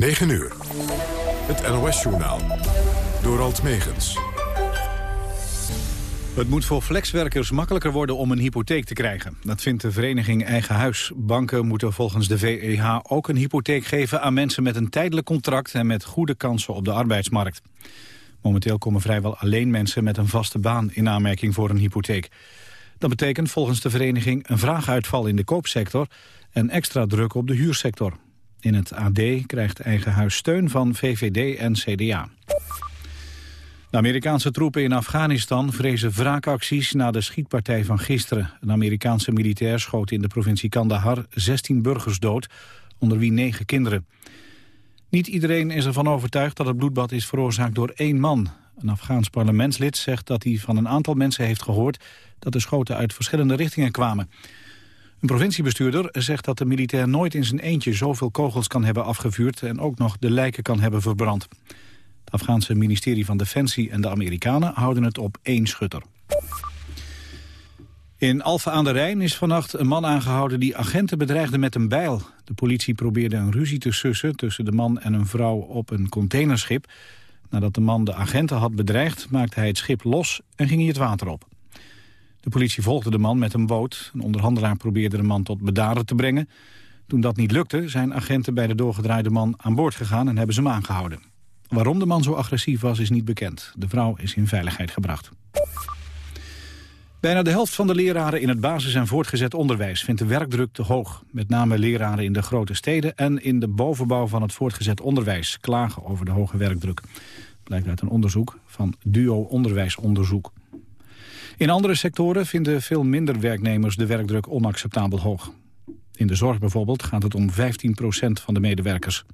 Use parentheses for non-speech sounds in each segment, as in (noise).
9 uur. Het NOS-journaal. Door Alt Megens. Het moet voor flexwerkers makkelijker worden om een hypotheek te krijgen. Dat vindt de vereniging Eigen Huis. Banken moeten volgens de VEH ook een hypotheek geven aan mensen met een tijdelijk contract en met goede kansen op de arbeidsmarkt. Momenteel komen vrijwel alleen mensen met een vaste baan in aanmerking voor een hypotheek. Dat betekent volgens de vereniging een vraaguitval in de koopsector en extra druk op de huursector. In het AD krijgt eigen huis steun van VVD en CDA. De Amerikaanse troepen in Afghanistan vrezen wraakacties na de schietpartij van gisteren. Een Amerikaanse militair schoot in de provincie Kandahar 16 burgers dood, onder wie 9 kinderen. Niet iedereen is ervan overtuigd dat het bloedbad is veroorzaakt door één man. Een Afghaans parlementslid zegt dat hij van een aantal mensen heeft gehoord dat de schoten uit verschillende richtingen kwamen. Een provinciebestuurder zegt dat de militair nooit in zijn eentje zoveel kogels kan hebben afgevuurd en ook nog de lijken kan hebben verbrand. Het Afghaanse ministerie van Defensie en de Amerikanen houden het op één schutter. In Alphen aan de Rijn is vannacht een man aangehouden die agenten bedreigde met een bijl. De politie probeerde een ruzie te sussen tussen de man en een vrouw op een containerschip. Nadat de man de agenten had bedreigd maakte hij het schip los en ging hij het water op. De politie volgde de man met een boot. Een onderhandelaar probeerde de man tot bedaren te brengen. Toen dat niet lukte, zijn agenten bij de doorgedraaide man aan boord gegaan en hebben ze hem aangehouden. Waarom de man zo agressief was, is niet bekend. De vrouw is in veiligheid gebracht. Bijna de helft van de leraren in het basis- en voortgezet onderwijs vindt de werkdruk te hoog. Met name leraren in de grote steden en in de bovenbouw van het voortgezet onderwijs klagen over de hoge werkdruk. Blijkt uit een onderzoek van Duo Onderwijsonderzoek. In andere sectoren vinden veel minder werknemers de werkdruk onacceptabel hoog. In de zorg bijvoorbeeld gaat het om 15% van de medewerkers.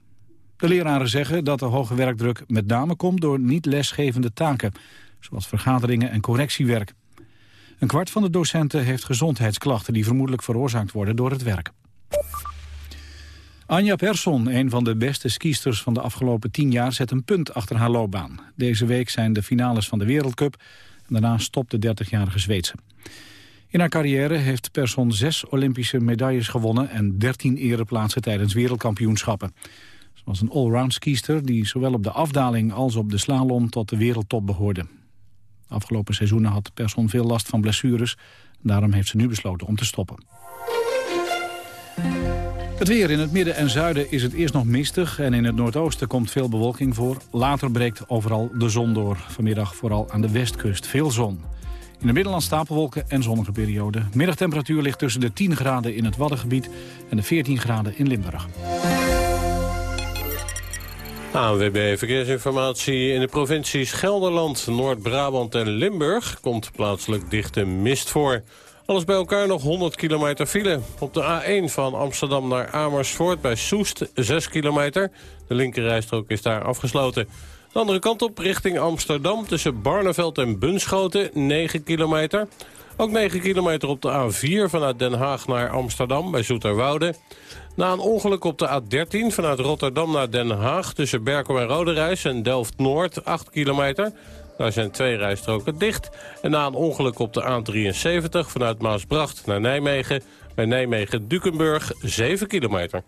De leraren zeggen dat de hoge werkdruk met name komt door niet lesgevende taken, zoals vergaderingen en correctiewerk. Een kwart van de docenten heeft gezondheidsklachten die vermoedelijk veroorzaakt worden door het werk. Anja Persson, een van de beste skiesters van de afgelopen tien jaar, zet een punt achter haar loopbaan. Deze week zijn de finales van de Wereldcup daarna stopt de 30-jarige Zweedse. In haar carrière heeft Persson zes Olympische medailles gewonnen... en 13 ereplaatsen tijdens wereldkampioenschappen. Ze was een allround skiester die zowel op de afdaling als op de slalom tot de wereldtop behoorde. afgelopen seizoenen had Persson veel last van blessures. Daarom heeft ze nu besloten om te stoppen. Het weer in het midden en zuiden is het eerst nog mistig... en in het noordoosten komt veel bewolking voor. Later breekt overal de zon door. Vanmiddag vooral aan de westkust veel zon. In de Middelland stapelwolken en zonnige periode. Middagtemperatuur ligt tussen de 10 graden in het Waddengebied... en de 14 graden in Limburg. ANWB Verkeersinformatie in de provincies Gelderland, Noord-Brabant en Limburg... komt plaatselijk dichte mist voor... Alles bij elkaar nog 100 kilometer file. Op de A1 van Amsterdam naar Amersfoort bij Soest 6 kilometer. De linkerrijstrook is daar afgesloten. De andere kant op richting Amsterdam tussen Barneveld en Bunschoten 9 kilometer. Ook 9 kilometer op de A4 vanuit Den Haag naar Amsterdam bij Zoeterwoude. Na een ongeluk op de A13 vanuit Rotterdam naar Den Haag... tussen Berkel en Roderijs en Delft-Noord 8 kilometer. Daar zijn twee rijstroken dicht. En na een ongeluk op de A73 vanuit Maasbracht naar Nijmegen... bij Nijmegen-Dukenburg 7 kilometer.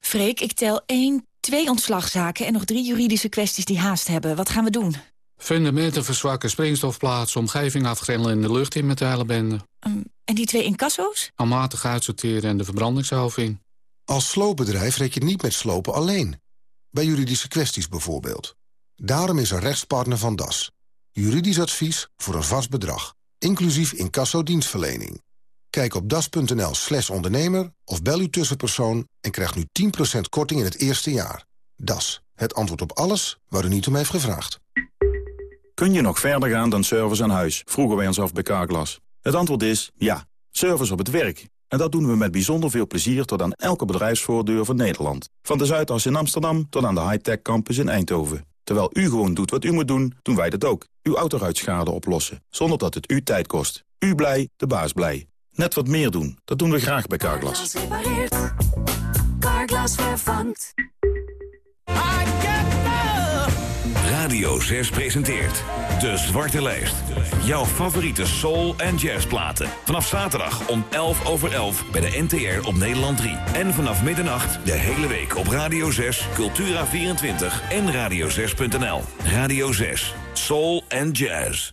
Freek, ik tel 1, 2 ontslagzaken en nog drie juridische kwesties die haast hebben. Wat gaan we doen? Fundamenten verzwakken, springstofplaatsen, omgeving afgrendelen in de lucht in met de hele bende. Um, en die twee incasso's? Almatig uitsorteren en de verbrandingshalve in. Als sloopbedrijf rek je niet met slopen alleen bij juridische kwesties bijvoorbeeld. Daarom is er rechtspartner van DAS. Juridisch advies voor een vast bedrag, inclusief incasso-dienstverlening. Kijk op das.nl slash ondernemer of bel uw tussenpersoon... en krijg nu 10% korting in het eerste jaar. Das, het antwoord op alles waar u niet om heeft gevraagd. Kun je nog verder gaan dan service aan huis? Vroegen wij ons af bij Carglass. Het antwoord is ja. Service op het werk. En dat doen we met bijzonder veel plezier tot aan elke bedrijfsvoordeur van Nederland. Van de Zuidas in Amsterdam tot aan de high-tech campus in Eindhoven. Terwijl u gewoon doet wat u moet doen, doen wij dat ook. Uw autoruitschade oplossen, zonder dat het u tijd kost. U blij, de baas blij. Net wat meer doen, dat doen we graag bij Carglass. Carglass Carglass vervangt. Radio 6 presenteert De Zwarte Lijst. Jouw favoriete soul- en jazzplaten. Vanaf zaterdag om 11 over 11 bij de NTR op Nederland 3. En vanaf middernacht de hele week op Radio 6, Cultura24 en radio6.nl. Radio 6, soul en jazz.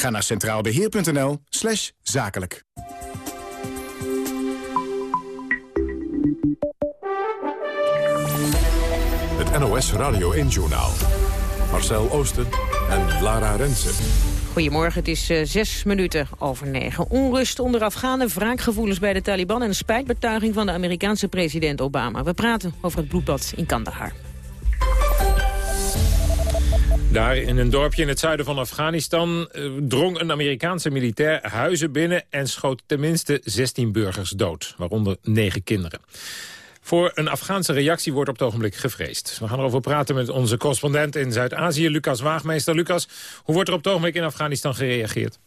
Ga naar centraalbeheer.nl slash zakelijk. Het NOS Radio 1-journaal. Marcel Oosten en Lara Rensen. Goedemorgen, het is uh, zes minuten over negen. Onrust onder Afghanen, wraakgevoelens bij de Taliban... en een spijtbetuiging van de Amerikaanse president Obama. We praten over het bloedbad in Kandahar. Daar in een dorpje in het zuiden van Afghanistan uh, drong een Amerikaanse militair huizen binnen en schoot tenminste 16 burgers dood, waaronder 9 kinderen. Voor een Afghaanse reactie wordt op het ogenblik gevreesd. We gaan erover praten met onze correspondent in Zuid-Azië, Lucas Waagmeester. Lucas, hoe wordt er op het ogenblik in Afghanistan gereageerd?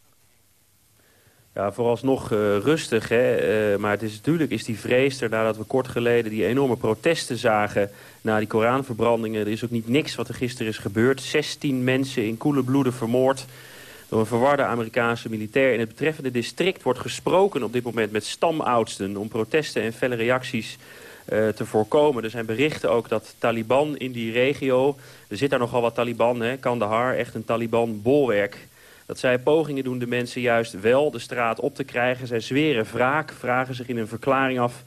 Ja, vooralsnog uh, rustig. Hè? Uh, maar het is, natuurlijk is die vrees er nadat we kort geleden die enorme protesten zagen... na die Koranverbrandingen. Er is ook niet niks wat er gisteren is gebeurd. 16 mensen in koele bloeden vermoord door een verwarde Amerikaanse militair. In het betreffende district wordt gesproken op dit moment met stamoudsten... om protesten en felle reacties uh, te voorkomen. Er zijn berichten ook dat Taliban in die regio... er zit daar nogal wat Taliban, hè, Kandahar, echt een Taliban-bolwerk... dat zij pogingen doen de mensen juist wel de straat op te krijgen. Zij zweren wraak, vragen zich in een verklaring af...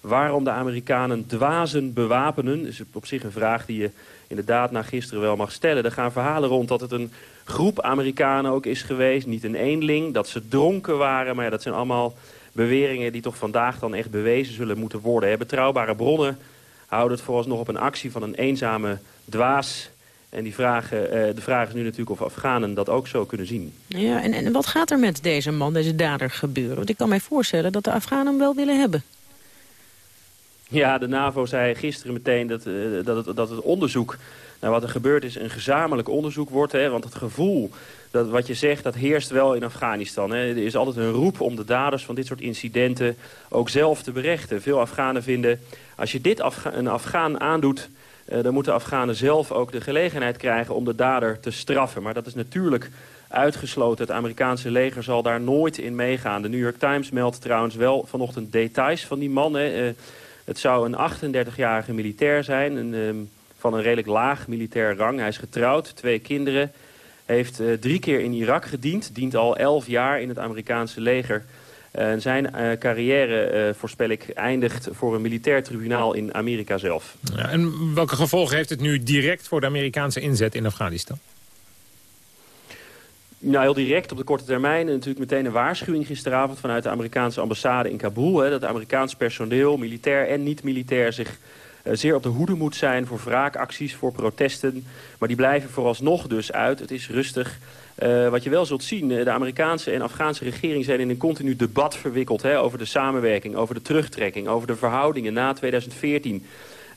waarom de Amerikanen dwazen bewapenen. Is op zich een vraag die je inderdaad na gisteren wel mag stellen. Er gaan verhalen rond dat het een groep Amerikanen ook is geweest. Niet een eenling, dat ze dronken waren. Maar ja, dat zijn allemaal beweringen die toch vandaag dan echt bewezen zullen moeten worden. Betrouwbare bronnen houden het vooralsnog op een actie van een eenzame dwaas. En die vragen, uh, de vraag is nu natuurlijk of Afghanen dat ook zo kunnen zien. Ja, en, en wat gaat er met deze man, deze dader, gebeuren? Want ik kan mij voorstellen dat de Afghanen hem wel willen hebben. Ja, de NAVO zei gisteren meteen dat, uh, dat, het, dat het onderzoek naar wat er gebeurd is een gezamenlijk onderzoek wordt. Hè, want het gevoel dat wat je zegt, dat heerst wel in Afghanistan. Hè. Er is altijd een roep om de daders van dit soort incidenten ook zelf te berechten. Veel Afghanen vinden, als je dit Afga een Afghaan aandoet... Uh, dan moeten Afghanen zelf ook de gelegenheid krijgen om de dader te straffen. Maar dat is natuurlijk uitgesloten. Het Amerikaanse leger zal daar nooit in meegaan. De New York Times meldt trouwens wel vanochtend details van die man. Uh, het zou een 38-jarige militair zijn, een, um, van een redelijk laag militair rang. Hij is getrouwd, twee kinderen... Heeft uh, drie keer in Irak gediend. Dient al elf jaar in het Amerikaanse leger. Uh, zijn uh, carrière, voorspel ik, eindigt voor een militair tribunaal in Amerika zelf. Ja, en welke gevolgen heeft het nu direct voor de Amerikaanse inzet in Afghanistan? Nou, heel direct op de korte termijn. En natuurlijk meteen een waarschuwing gisteravond vanuit de Amerikaanse ambassade in Kabul. Hè, dat Amerikaans personeel, militair en niet-militair zich uh, zeer op de hoede moet zijn voor wraakacties, voor protesten. Maar die blijven vooralsnog dus uit. Het is rustig. Uh, wat je wel zult zien, de Amerikaanse en Afghaanse regering zijn in een continu debat verwikkeld... Hè, over de samenwerking, over de terugtrekking, over de verhoudingen na 2014...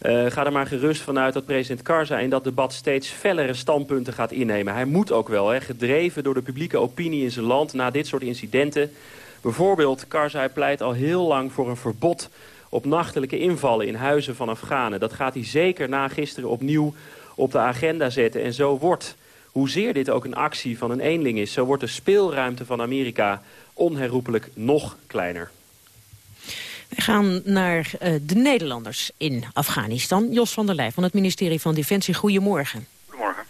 Uh, ga er maar gerust vanuit dat president Karzai in dat debat steeds fellere standpunten gaat innemen. Hij moet ook wel, hè, gedreven door de publieke opinie in zijn land na dit soort incidenten. Bijvoorbeeld, Karzai pleit al heel lang voor een verbod op nachtelijke invallen in huizen van Afghanen. Dat gaat hij zeker na gisteren opnieuw op de agenda zetten. En zo wordt, hoezeer dit ook een actie van een eenling is... zo wordt de speelruimte van Amerika onherroepelijk nog kleiner. We gaan naar uh, de Nederlanders in Afghanistan. Jos van der Leij van het ministerie van Defensie, goedemorgen. Goedemorgen.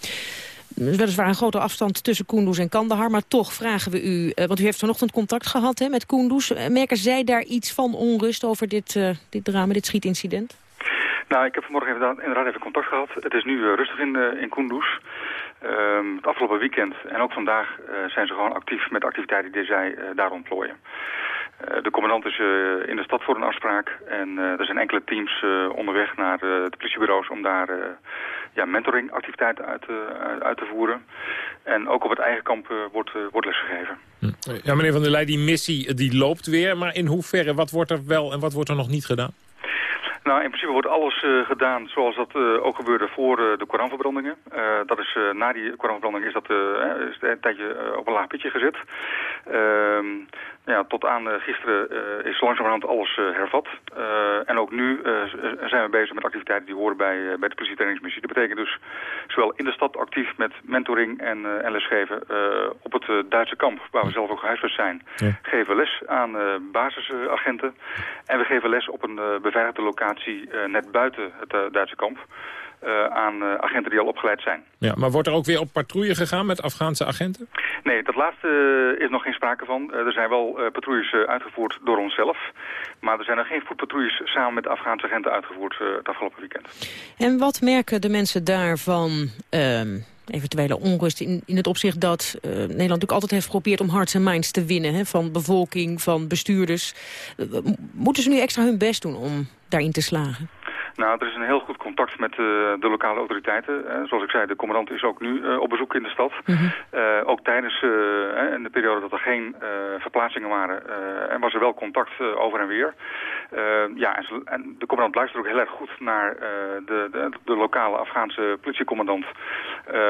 Er is weliswaar een grote afstand tussen Kunduz en Kandahar... maar toch vragen we u, uh, want u heeft vanochtend contact gehad hè, met Kunduz. Uh, merken zij daar iets van onrust over dit, uh, dit drama, dit schietincident? Nou, ik heb vanmorgen inderdaad, inderdaad even contact gehad. Het is nu rustig in, uh, in Kunduz. Um, het afgelopen weekend en ook vandaag uh, zijn ze gewoon actief met activiteiten die zij daar ontplooien. de commandant is in de stad voor een afspraak. En er zijn enkele teams onderweg naar de politiebureaus om daar ja, mentoringactiviteiten uit, uit te voeren. En ook op het eigen kamp wordt, wordt lesgegeven. Hm. Ja, meneer Van der Leij, die missie die loopt weer. Maar in hoeverre, wat wordt er wel en wat wordt er nog niet gedaan? Nou, in principe wordt alles uh, gedaan zoals dat uh, ook gebeurde voor uh, de Koranverbrandingen. dat is, na die Koranverbranding is dat is een tijdje op een laag pitje gezet. Ehm, ja, tot aan gisteren is langzamerhand alles hervat. en ook nu zijn we bezig met activiteiten die horen bij, bij de politietrainingsmissie. Dat betekent dus zowel in de stad actief met mentoring en, en lesgeven op het Duitse kamp, waar we zelf ook gehuisvest zijn. Ja. Geven les aan basisagenten. En we geven les op een beveiligde locatie eh, net buiten het eh, Duitse kamp. Uh, aan uh, agenten die al opgeleid zijn. Ja, maar wordt er ook weer op patrouille gegaan met Afghaanse agenten? Nee, dat laatste uh, is nog geen sprake van. er zijn wel patrouilles uitgevoerd door onszelf. Maar er zijn er geen voetpatrouilles samen met Afghaanse agenten uitgevoerd het afgelopen weekend. En wat merken de mensen daarvan ehm, eventuele onrust in, in het opzicht dat Nederland natuurlijk altijd heeft geprobeerd om hearts en minds te winnen. Hè, van bevolking, van bestuurders. moeten ze nu extra hun best doen om daarin te slagen? Nou, er is een heel goed contact met uh, de lokale autoriteiten. Uh, zoals ik zei, de commandant is ook nu uh, op bezoek in de stad. Mm -hmm. ook tijdens in de periode dat er geen verplaatsingen waren, en was er wel contact over en weer. Ja, en, de commandant luistert ook heel erg goed naar de, de, de, lokale Afghaanse politiecommandant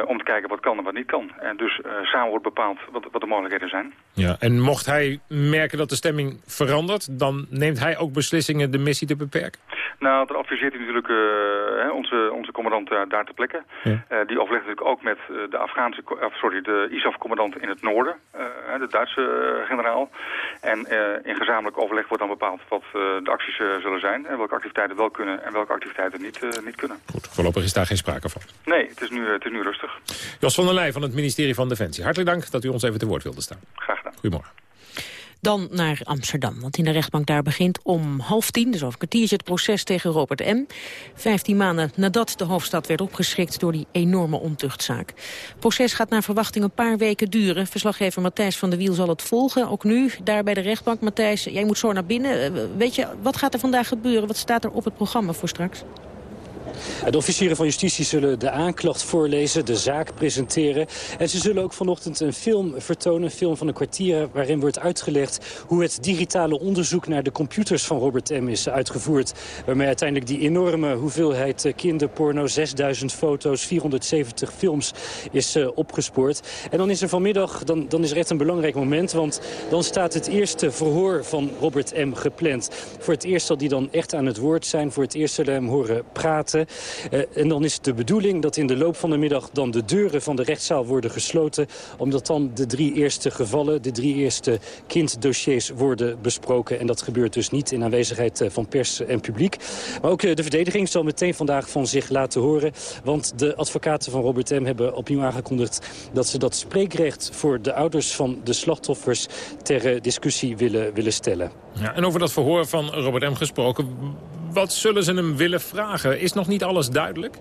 om te kijken wat kan en wat niet kan. En dus samen wordt bepaald wat, wat de mogelijkheden zijn. Ja, en mocht hij merken dat de stemming verandert, dan neemt hij ook beslissingen de missie te beperken? Nou, dat adviseert hij natuurlijk uh, onze, onze commandant daar, daar ter plekke. Ja. Uh, die overlegt natuurlijk ook met uh, de Afghaanse, sorry, de ISAF-commandant in het noorden, de Duitse generaal. En in gezamenlijk overleg wordt dan bepaald wat de acties zullen zijn en welke activiteiten wel kunnen en welke activiteiten niet, niet kunnen. Goed, voorlopig is daar geen sprake van. Nee, het is nu, het is nu rustig. Jos van der Leij van het ministerie van Defensie. Hartelijk dank dat u ons even te woord wilde staan. Graag gedaan. Goedemorgen. Dan naar Amsterdam, want in de rechtbank daar begint om half tien... dus over een kwartiertje het proces tegen Robert M. Vijftien maanden nadat de hoofdstad werd opgeschrikt door die enorme ontuchtzaak. Het proces gaat naar verwachting een paar weken duren. Verslaggever Matthijs van der Wiel zal het volgen, ook nu daar bij de rechtbank. Matthijs, jij moet zo naar binnen. Eh, weet je, wat gaat er vandaag gebeuren? Wat staat er op het programma voor straks? De officieren van justitie zullen de aanklacht voorlezen, de zaak presenteren. En ze zullen ook vanochtend een film vertonen, een film van een kwartier... waarin wordt uitgelegd hoe het digitale onderzoek naar de computers van Robert M. is uitgevoerd. Waarmee uiteindelijk die enorme hoeveelheid eh, kinderporno, 6000 foto's, 470 films is uh, opgespoord. En dan is er vanmiddag, dan, dan is er echt een belangrijk moment... want dan staat het eerste verhoor van Robert M. gepland. Voor het eerst zal die dan echt aan het woord zijn. Voor het eerst zullen we hem horen praten. Uh, en dan is het de bedoeling dat in de loop van de middag dan de deuren van de rechtszaal worden gesloten. Omdat dan de drie eerste gevallen, de drie eerste kinddossiers worden besproken. En dat gebeurt dus niet in aanwezigheid eh, van pers en publiek. Maar ook uh, de verdediging zal meteen vandaag van zich laten horen. Want de advocaten van Robert M. hebben opnieuw aangekondigd dat ze dat spreekrecht voor de ouders van de slachtoffers ter discussie willen, willen stellen. Ja, en over dat verhoor van Robert M. gesproken, wat zullen ze hem willen vragen? Is nog niet alles duidelijk?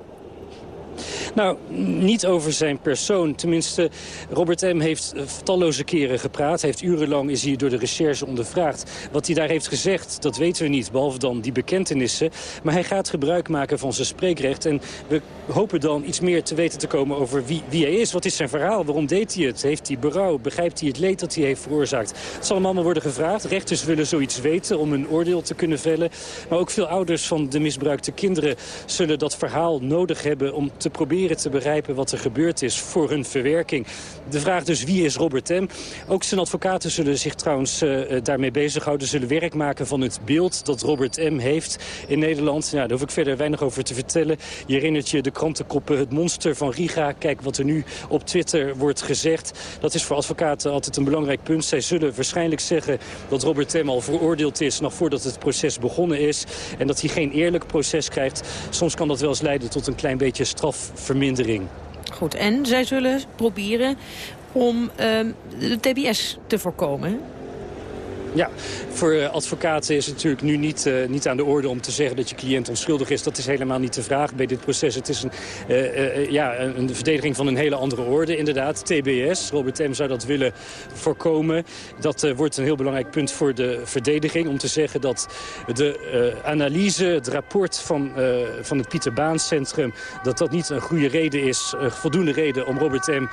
Nou, niet over zijn persoon. Tenminste, Robert M. heeft eh, talloze keren gepraat. Heeft urenlang is hij door de recherche ondervraagd. Wat hij daar heeft gezegd, dat weten we niet. Behalve dan die bekentenissen. Maar hij gaat gebruik maken van zijn spreekrecht. En we hopen dan iets meer te weten te komen over wie, wie hij is. Wat is zijn verhaal? Waarom deed hij het? Heeft hij berouw? Begrijpt hij het leed dat hij heeft veroorzaakt? Het zal hem allemaal worden gevraagd. Rechters willen zoiets weten om een oordeel te kunnen vellen. Maar ook veel ouders van de misbruikte kinderen zullen dat verhaal nodig hebben om te proberen te begrijpen wat er gebeurd is voor hun verwerking. De vraag dus wie is Robert M? Ook zijn advocaten zullen zich trouwens uh, daarmee bezighouden. Zullen werk maken van het beeld dat Robert M heeft in Nederland. Nou, daar hoef ik verder weinig over te vertellen. Je herinnert je de krantenkoppen het monster van Riga. Kijk wat er nu op Twitter wordt gezegd. Dat is voor advocaten altijd een belangrijk punt. Zij zullen waarschijnlijk zeggen dat Robert M al veroordeeld is... nog voordat het proces begonnen is. En dat hij geen eerlijk proces krijgt. Soms kan dat wel eens leiden tot een klein beetje straf vermindering. Goed, en zij zullen proberen om uh, de TBS te voorkomen. Ja, voor advocaten is het natuurlijk nu niet, uh, niet aan de orde om te zeggen dat je cliënt onschuldig is. Dat is helemaal niet de vraag bij dit proces. Het is een, uh, ja, een verdediging van een hele andere orde inderdaad. TBS, Robert M. zou dat willen voorkomen. Dat wordt een heel belangrijk punt voor de verdediging. Om te zeggen dat de analyse, het rapport van, van het Pieter Baan Centrum... dat dat niet een goede reden is, voldoende reden om Robert M.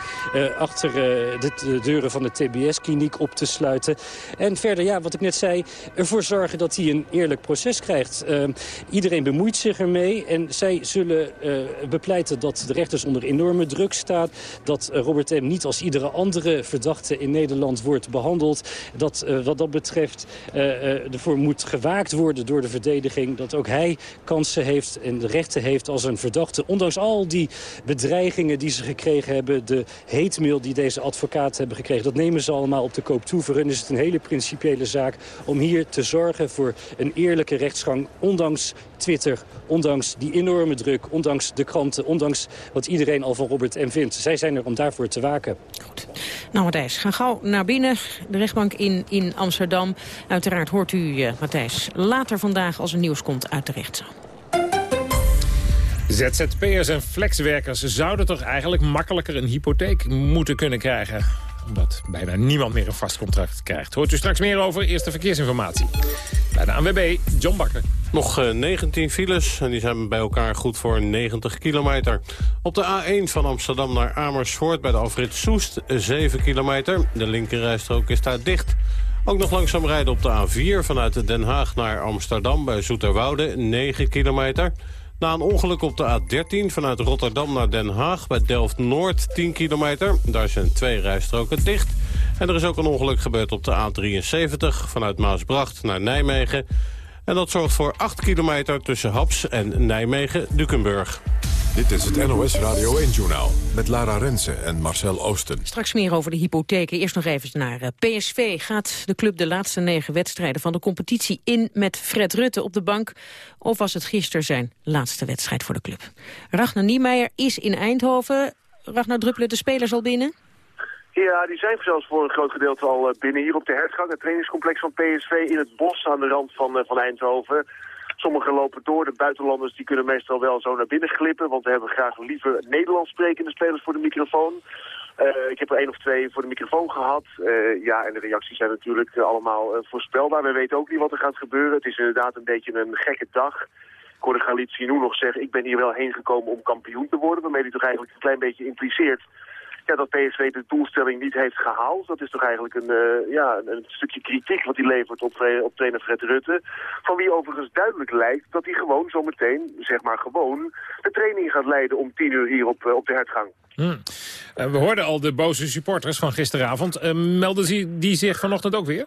achter de, de deuren van de TBS-kliniek op te sluiten. En verder ja, wat ik net zei, ervoor zorgen dat hij een eerlijk proces krijgt. Uh, iedereen bemoeit zich ermee en zij zullen uh, bepleiten dat de rechters onder enorme druk staat. Dat uh, Robert M. niet als iedere andere verdachte in Nederland wordt behandeld. Dat wat dat betreft ervoor moet gewaakt worden door de verdediging. Dat ook hij kansen heeft en rechten heeft als een verdachte. Ondanks al die bedreigingen die ze gekregen hebben. De heetmail die deze advocaten hebben gekregen. Dat nemen ze allemaal op de koop toe. Voor is het een hele principiële zaak om hier te zorgen voor een eerlijke rechtsgang. Ondanks Twitter, ondanks die enorme druk, ondanks de kranten... ondanks wat iedereen al van Robert M. vindt. Zij zijn er om daarvoor te waken. Goed. Nou, Matthijs, ga gauw naar binnen. De rechtbank in, in Amsterdam. Uiteraard hoort u, uh, Matthijs, later vandaag als er nieuws komt uit de rechtszaal. ZZP'ers en flexwerkers zouden toch eigenlijk makkelijker een hypotheek moeten kunnen krijgen omdat bijna niemand meer een vast contract krijgt. Hoort u straks meer over eerste verkeersinformatie. Bij de ANWB, John Bakker. Nog 19 eh, files en die zijn bij elkaar goed voor 90 kilometer. Op de A1 van Amsterdam naar Amersfoort bij de afrit Soest 7 kilometer. De linkerrijstrook is daar dicht. Ook nog langzaam rijden op de A4 vanuit Den Haag naar Amsterdam bij Zoeterwoude 9 kilometer. Na een ongeluk op de A13 vanuit Rotterdam naar Den Haag... bij Delft-Noord 10 kilometer. Daar zijn twee rijstroken dicht. En er is ook een ongeluk gebeurd op de A73 vanuit Maasbracht naar Nijmegen. En dat zorgt voor 8 kilometer tussen Haps en Nijmegen-Dukenburg. Dit is het NOS Radio 1-journaal met Lara Rensen en Marcel Oosten. Straks meer over de hypotheken. Eerst nog even naar eh, PSV. Gaat de club de laatste negen wedstrijden van de competitie in met Fred Rutte op de bank? Of was het gisteren zijn laatste wedstrijd voor de club? Ragnar Niemeyer is in Eindhoven. Ragnar Druppelen, de spelers al binnen? Ja, die zijn zelfs voor een groot gedeelte al eh, binnen hier op de hertgang. Het trainingscomplex van PSV in het bos aan de rand van, eh, van Eindhoven. Sommigen lopen door. De buitenlanders die kunnen meestal wel zo naar binnen glippen. Want we hebben graag liever Nederlands sprekende spelers voor de microfoon. Uh, ik heb er één of twee voor de microfoon gehad. Uh, ja, en de reacties zijn natuurlijk uh, allemaal voorspelbaar. We weten ook niet wat er gaat gebeuren. Het is inderdaad een beetje een gekke dag. Ik hoorde Galit nog zeggen, ik ben hier wel heen gekomen om kampioen te worden. Waarmee hij toch eigenlijk een klein beetje impliceert ja, dat PSV de doelstelling niet heeft gehaald. Dat is toch eigenlijk een, uh, ja, een, stukje kritiek wat hij levert op, uh, op trainer Fred Rutte. Van wie overigens duidelijk lijkt dat hij gewoon zometeen, zeg maar gewoon, de training gaat leiden om tien uur hier op, uh, op de hertgang. Hmm. we hoorden al de boze supporters van gisteravond. melden ze die zich vanochtend ook weer?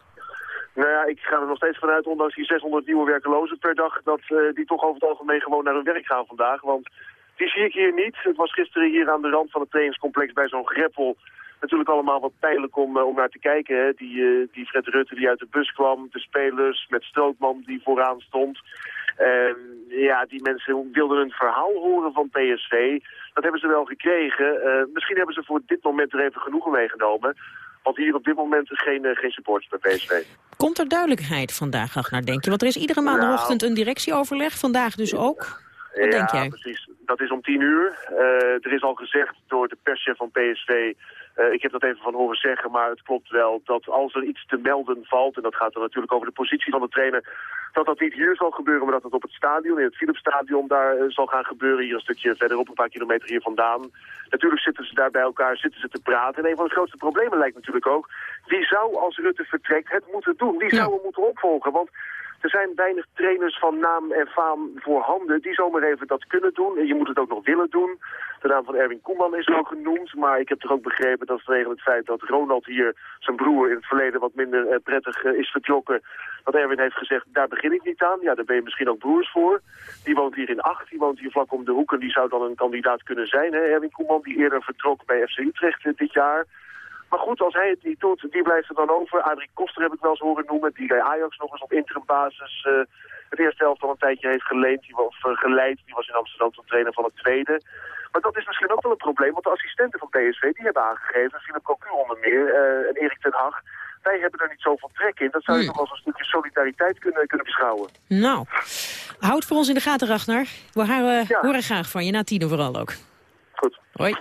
Nou ja, ik ga er nog steeds vanuit, ondanks die 600 nieuwe werkelozen per dag, dat die toch over het algemeen gewoon naar hun werk gaan vandaag. Want die zie ik hier niet. Het was gisteren hier aan de rand van het trainingscomplex bij zo'n greppel. Natuurlijk allemaal wat pijnlijk om, uh, om naar te kijken. Hè. Die, uh, die Fred Rutte die uit de bus kwam, de spelers met Strootman die vooraan stond. Uh, ja, die mensen wilden een verhaal horen van PSV. Dat hebben ze wel gekregen. Eh, misschien hebben ze voor dit moment er even genoegen meegenomen. Want hier op dit moment geen, geen supporters bij PSV. Komt er duidelijkheid vandaag, naar denk je? Want er is iedere maandagochtend nou, een directieoverleg, vandaag dus ook. Wat ja, denk jij? precies. Dat is om tien uur. Uh, er is al gezegd door de perschef van PSV... Uh, eh, ik heb dat even van horen zeggen, maar het klopt wel dat als er iets te melden valt... en dat gaat dan natuurlijk over de positie van de trainer... dat dat niet hier zal gebeuren, maar dat het op het stadion, in het Philipsstadion... daar uh, zal gaan gebeuren, hier een stukje verderop, een paar kilometer hier vandaan. Natuurlijk zitten ze daar bij elkaar, zitten ze te praten. En een van de grootste problemen lijkt natuurlijk ook... wie zou als Rutte vertrekt het moeten doen? Wie zou hem moeten opvolgen? Want er zijn weinig trainers van naam en faam voorhanden die zomaar even dat kunnen doen. En je moet het ook nog willen doen. De naam van Erwin Koeman is al genoemd. Maar ik heb toch ook begrepen dat vanwege het feit dat Ronald hier zijn broer in het verleden wat minder eh, prettig eh, is vertrokken. Dat Erwin heeft gezegd, daar begin ik niet aan. Ja, daar ben je misschien ook broers voor. Die woont hier in Acht, die woont hier vlak om de hoek. En die zou dan een kandidaat kunnen zijn, hè? Erwin Koeman, die eerder vertrok bij FC Utrecht eh, dit jaar. Maar goed, als hij het niet doet, die blijft er dan over. Adrie Koster heb ik wel eens horen noemen, die bij Ajax nog eens op interimbasis uh, het eerste helft al een tijdje heeft geleend, die, of uh, geleid. Die was in Amsterdam tot trainer van het tweede. Maar dat is misschien ook wel een probleem, want de assistenten van PSV die hebben aangegeven, Philip Cocu onder meer uh, en Erik ten Hag, wij hebben er niet zoveel trek in. Dat zou je Hmm. nog als een stukje solidariteit kunnen, kunnen beschouwen. Nou, houd voor ons in de gaten, Ragnar. We horen, horen graag van je, na tienen vooral ook. Goed. Hoi.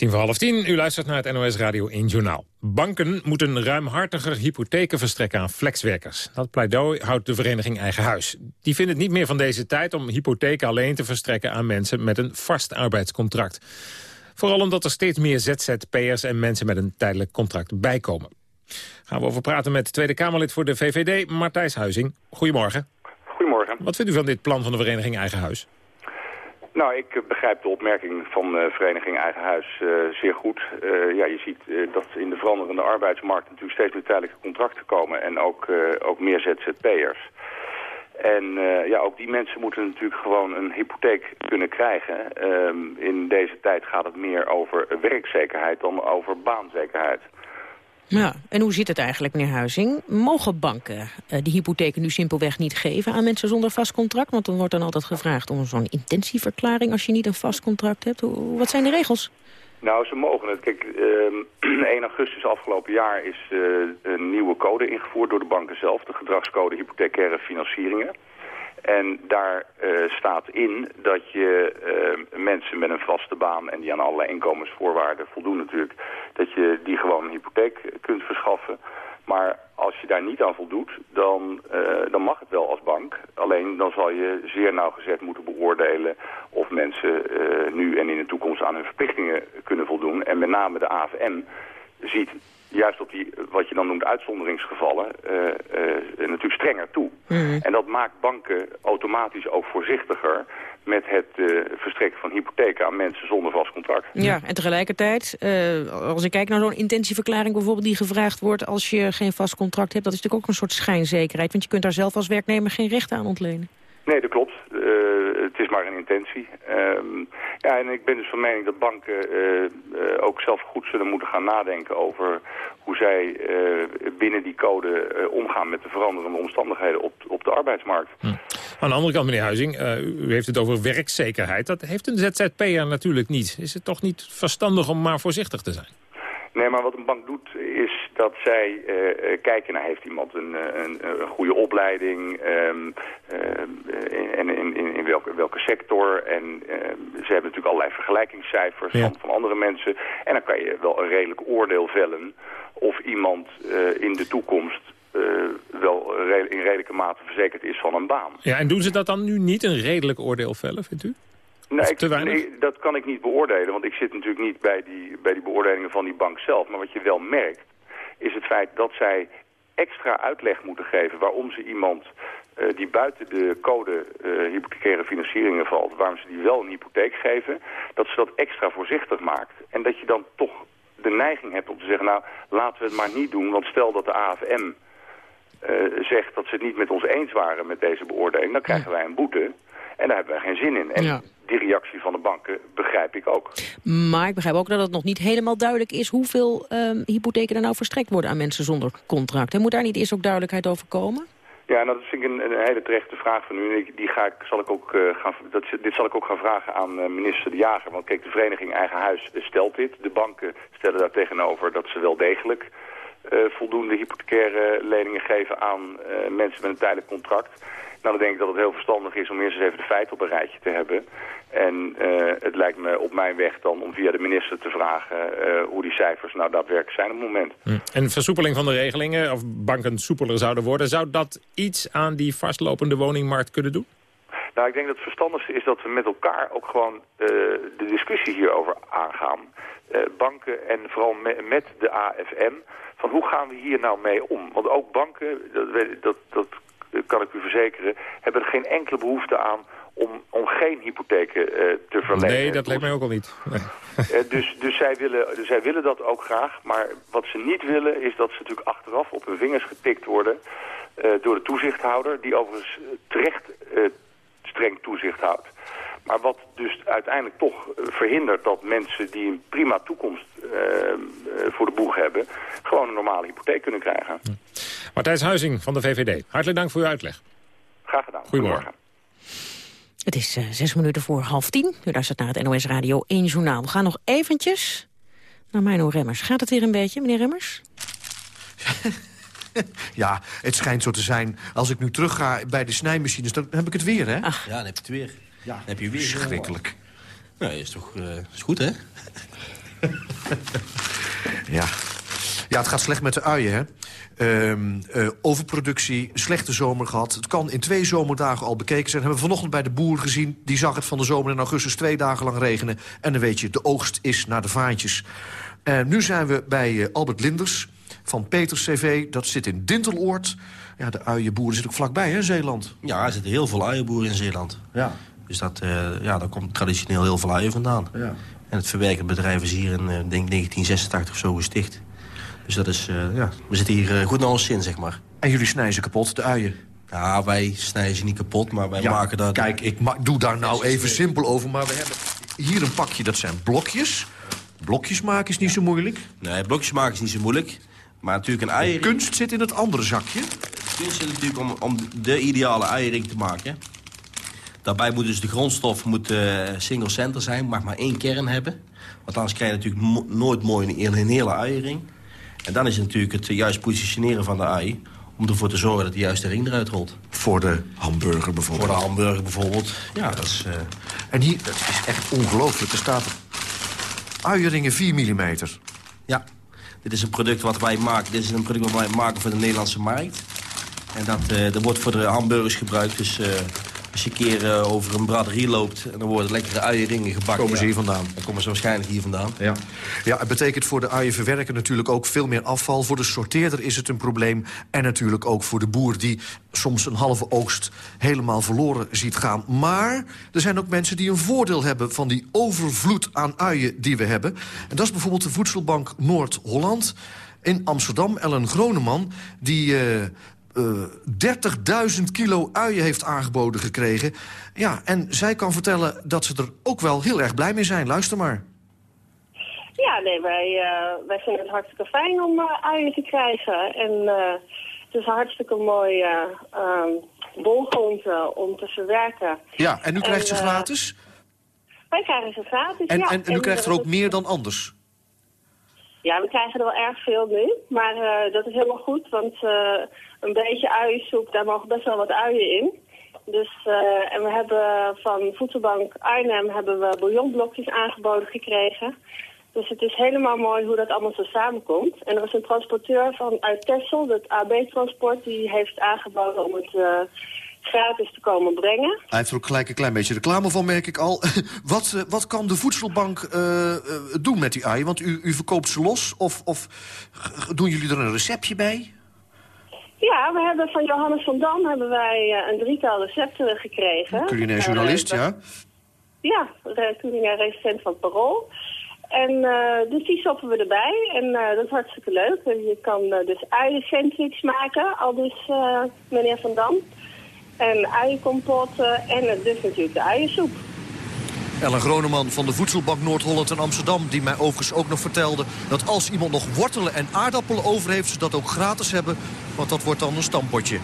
Tien voor half tien. U luistert naar het NOS Radio 1 Journaal. Banken moeten ruimhartiger hypotheken verstrekken aan flexwerkers. Dat pleidooi houdt de vereniging Eigen Huis. Die vindt het niet meer van deze tijd om hypotheken alleen te verstrekken aan mensen met een vast arbeidscontract. Vooral omdat er steeds meer ZZP'ers en mensen met een tijdelijk contract bijkomen. Gaan we over praten met Tweede Kamerlid voor de VVD, Martijs Huizing. Goedemorgen. Goedemorgen. Wat vindt u van dit plan van de vereniging Eigen Huis? Nou, ik eh, begrijp de opmerking van de vereniging Eigen Huis eh, zeer goed. Eh, ja, je ziet eh, dat in de veranderende arbeidsmarkt natuurlijk steeds meer tijdelijke contracten komen en ook, eh, ook meer ZZP'ers. En eh, ja, ook die mensen moeten natuurlijk gewoon een hypotheek kunnen krijgen. Ehm, in deze tijd gaat het meer over werkzekerheid dan over baanzekerheid. Ja, en hoe zit het eigenlijk, meneer Huizing? Mogen banken eh, die hypotheken nu simpelweg niet geven aan mensen zonder vast contract? Want dan wordt dan altijd gevraagd om zo'n intentieverklaring als je niet een vast contract hebt. Hoe- Wat zijn de regels? Nou, ze mogen het. Kijk, ehm (clears throat) 1 augustus afgelopen jaar is eh, een nieuwe code ingevoerd door de banken zelf. De gedragscode hypothecaire financieringen. En daar eh, staat in dat je eh, mensen met een vaste baan en die aan allerlei inkomensvoorwaarden voldoen natuurlijk, dat je die gewoon een hypotheek kunt verschaffen. Maar als je daar niet aan voldoet, dan, eh, dan mag het wel als bank. Alleen dan zal je zeer nauwgezet moeten beoordelen of mensen nu en in de toekomst aan hun verplichtingen kunnen voldoen. En met name de AFM ziet juist op die, wat je dan noemt uitzonderingsgevallen, eh, eh, natuurlijk strenger toe. En dat maakt banken automatisch ook voorzichtiger met het eh, verstrekken van hypotheken aan mensen zonder vast contract. Ja, en tegelijkertijd, eh, als ik kijk naar zo'n intentieverklaring bijvoorbeeld die gevraagd wordt als je geen vast contract hebt, dat is natuurlijk ook een soort schijnzekerheid, want je kunt daar zelf als werknemer geen recht aan ontlenen. Nee, dat klopt. Eh, het is maar een intentie. Ehm, ja, en ik ben dus van mening dat banken eh, eh, ook zelf goed zullen moeten gaan nadenken over hoe zij binnen die code omgaan met de veranderende omstandigheden op, op de arbeidsmarkt. Aan de andere kant, meneer Huizing, u heeft het over werkzekerheid. Dat heeft een ZZP'er natuurlijk niet. Is het toch niet verstandig om maar voorzichtig te zijn? Nee, maar wat een bank doet is dat zij eh, eh, kijken naar heeft iemand een, eh, een, een goede opleiding ehm, en in, in, in welke, welke sector. En ze hebben natuurlijk allerlei vergelijkingscijfers van, van andere mensen. En dan kan je wel een redelijk oordeel vellen of iemand in de toekomst wel in redelijke mate verzekerd is van een baan. Ja, en doen ze dat dan nu niet een redelijk oordeel vellen, vindt u? Nee, te weinig? nee, dat kan ik niet beoordelen, want ik zit natuurlijk niet bij die, bij die beoordelingen van die bank zelf. Maar wat je wel merkt, is het feit dat zij extra uitleg moeten geven waarom ze iemand eh, die buiten de code eh, hypothecaire financieringen valt, waarom ze die wel een hypotheek geven, dat ze dat extra voorzichtig maakt. En dat je dan toch de neiging hebt om te zeggen, nou, laten we het maar niet doen, want stel dat de AFM eh, zegt dat ze het niet met ons eens waren met deze beoordeling, dan krijgen wij een boete. En daar hebben wij geen zin in. En Ja. Die reactie van de banken begrijp ik ook. Maar ik begrijp ook dat het nog niet helemaal duidelijk is hoeveel ehm, hypotheken er nou verstrekt worden aan mensen zonder contract. En moet daar niet eerst ook duidelijkheid over komen? Ja, nou, dat vind ik een, een hele terechte vraag van u. Die ga ik, zal ik ook, eh, gaan, dat, dit zal ik ook gaan vragen aan eh, minister De Jager. Want kijk, de vereniging Eigen Huis stelt dit. De banken stellen daar tegenover dat ze wel degelijk eh, voldoende hypothecaire leningen geven aan mensen met een tijdelijk contract. Nou, dan denk ik dat het heel verstandig is om eerst eens even de feiten op een rijtje te hebben. En eh, het lijkt me op mijn weg dan om via de minister te vragen eh, hoe die cijfers nou daadwerkelijk zijn op het moment. En versoepeling van de regelingen, of banken soepeler zouden worden... zou dat iets aan die vastlopende woningmarkt kunnen doen? Nou, ik denk dat het verstandigste is dat we met elkaar ook gewoon eh, de discussie hierover aangaan. Banken en vooral me- met de AFM, van hoe gaan we hier nou mee om? Want ook banken, dat, dat, dat kan ik u verzekeren, hebben er geen enkele behoefte aan om, om geen hypotheken eh, te verlenen. Nee, dat lijkt mij ook al niet. (laughs) Nee. Eh, dus dus zij, willen, dus zij willen dat ook graag. Maar wat ze niet willen is dat ze natuurlijk achteraf op hun vingers getikt worden eh, door de toezichthouder. Die overigens eh, terecht eh, streng toezicht houdt. Maar wat dus uiteindelijk toch eh, verhindert dat mensen die een prima toekomst eh, eh, voor de boeg hebben... gewoon een normale hypotheek kunnen krijgen. Martijs Huizing van de VVD, hartelijk dank voor uw uitleg. Graag gedaan. Goedemorgen. Het is eh, zes minuten voor half tien. U luistert naar het NOS Radio 1 Journaal. We gaan nog eventjes naar Mino Remmers. Gaat het weer een beetje, meneer Remmers? (laughs) Ja, het schijnt zo te zijn. Als ik nu terug ga bij de snijmachines, dan heb ik het weer, hè? Ja, dan heb je het weer. Ja. Dan heb je weer. Schrikkelijk. Nou, is toch uh, is goed, hè? (laughs) ja. Ja, het gaat slecht met de uien, hè? Um, uh, overproductie, slechte zomer gehad. Het kan in twee zomerdagen al bekeken zijn. Hebben we vanochtend bij de boer gezien. Die zag het van de zomer in augustus twee dagen lang regenen. En dan weet je, de oogst is naar de vaantjes. Uh, nu zijn we bij uh, Albert Linders van Peters CV. Dat zit in Dinteloord. Ja, de uienboeren zitten ook vlakbij, hè, Zeeland? Ja, er zitten heel veel uienboeren in Zeeland. Ja. Dus dat, ja, daar komt traditioneel heel veel uien vandaan. Ja. En het verwerkend bedrijf is hier in denk 1986 of zo gesticht. Dus dat is, uh, ja, we zitten hier goed naar ons zin, zeg maar. En jullie snijden ze kapot, de uien? Ja, wij snijden ze niet kapot, maar wij ja, maken dat... Kijk, ik ma doe daar nou even simpel over, maar we hebben hier een pakje, dat zijn blokjes. Blokjes maken is niet zo moeilijk. Nee, blokjes maken is niet zo moeilijk. Maar natuurlijk een eiering... De kunst zit in het andere zakje. De kunst zit natuurlijk om, om de ideale eiering te maken. Daarbij moet dus de grondstof moet, uh, single center zijn. Mag maar één kern hebben. Want anders krijg je natuurlijk nooit mooi een, een hele eiering. En dan is het natuurlijk het juist positioneren van de ei... om ervoor te zorgen dat de juiste ring eruit rolt. Voor de hamburger bijvoorbeeld? Voor de hamburger bijvoorbeeld, ja. Dat is, uh... En hier, dat is echt ongelooflijk. Er staat uieringen 4 mm. Ja. Dit is een product wat wij maken. Dit is een product wat wij maken voor de Nederlandse markt. En dat, uh, dat wordt voor de hamburgers gebruikt. Dus uh, als je een keer uh, over een braderie loopt... en dan worden lekkere uienringen gebakken. Komen ze hier vandaan? Dan komen ze waarschijnlijk hier vandaan. Ja. ja, het betekent voor de uienverwerker natuurlijk ook veel meer afval. Voor de sorteerder is het een probleem. En natuurlijk ook voor de boer die soms een halve oogst helemaal verloren ziet gaan. Maar er zijn ook mensen die een voordeel hebben... van die overvloed aan uien die we hebben. En dat is bijvoorbeeld de Voedselbank Noord-Holland... In Amsterdam, Ellen Groneman, die uh, uh, 30.000 kilo uien heeft aangeboden gekregen. Ja, en zij kan vertellen dat ze er ook wel heel erg blij mee zijn. Luister maar. Ja, nee, wij, uh, wij vinden het hartstikke fijn om uh, uien te krijgen. En het is een hartstikke mooi um, bolgroente om te verwerken. Ja, en u krijgt en, ze gratis? Wij krijgen ze gratis, en, ja. En, en u krijgt er ook meer dan anders? Ja, we krijgen er wel erg veel nu. Maar uh, dat is helemaal goed, want uh, een beetje uiensoep, daar mogen best wel wat uien in. Dus, uh, en we hebben van Voedselbank Arnhem hebben we bouillonblokjes aangeboden gekregen. Dus het is helemaal mooi hoe dat allemaal zo samenkomt. En er was een transporteur van uit Texel, het AB-transport, die heeft aangeboden om het gratis te komen brengen. Hij heeft er ook gelijk een klein beetje reclame van, merk ik al. (laughs) wat, uh, wat kan de voedselbank uh, uh, doen met die uien? Want u, u verkoopt ze los of, of doen jullie er een receptje bij? Ja, we hebben van Johannes van Dam hebben wij een drietal recepten gekregen. Culinair journalist, ja? Ja, culinair recensent van Parool. En dus die stoppen we erbij. En dat is hartstikke leuk. Je kan dus uien sandwich maken, al dus meneer Van Dam. En uienkompotten en dus natuurlijk de uiensoep. Ellen Groneman van de Voedselbank Noord-Holland in Amsterdam... die mij overigens ook nog vertelde dat als iemand nog wortelen en aardappelen over heeft... ze dat ook gratis hebben, want dat wordt dan een stampotje.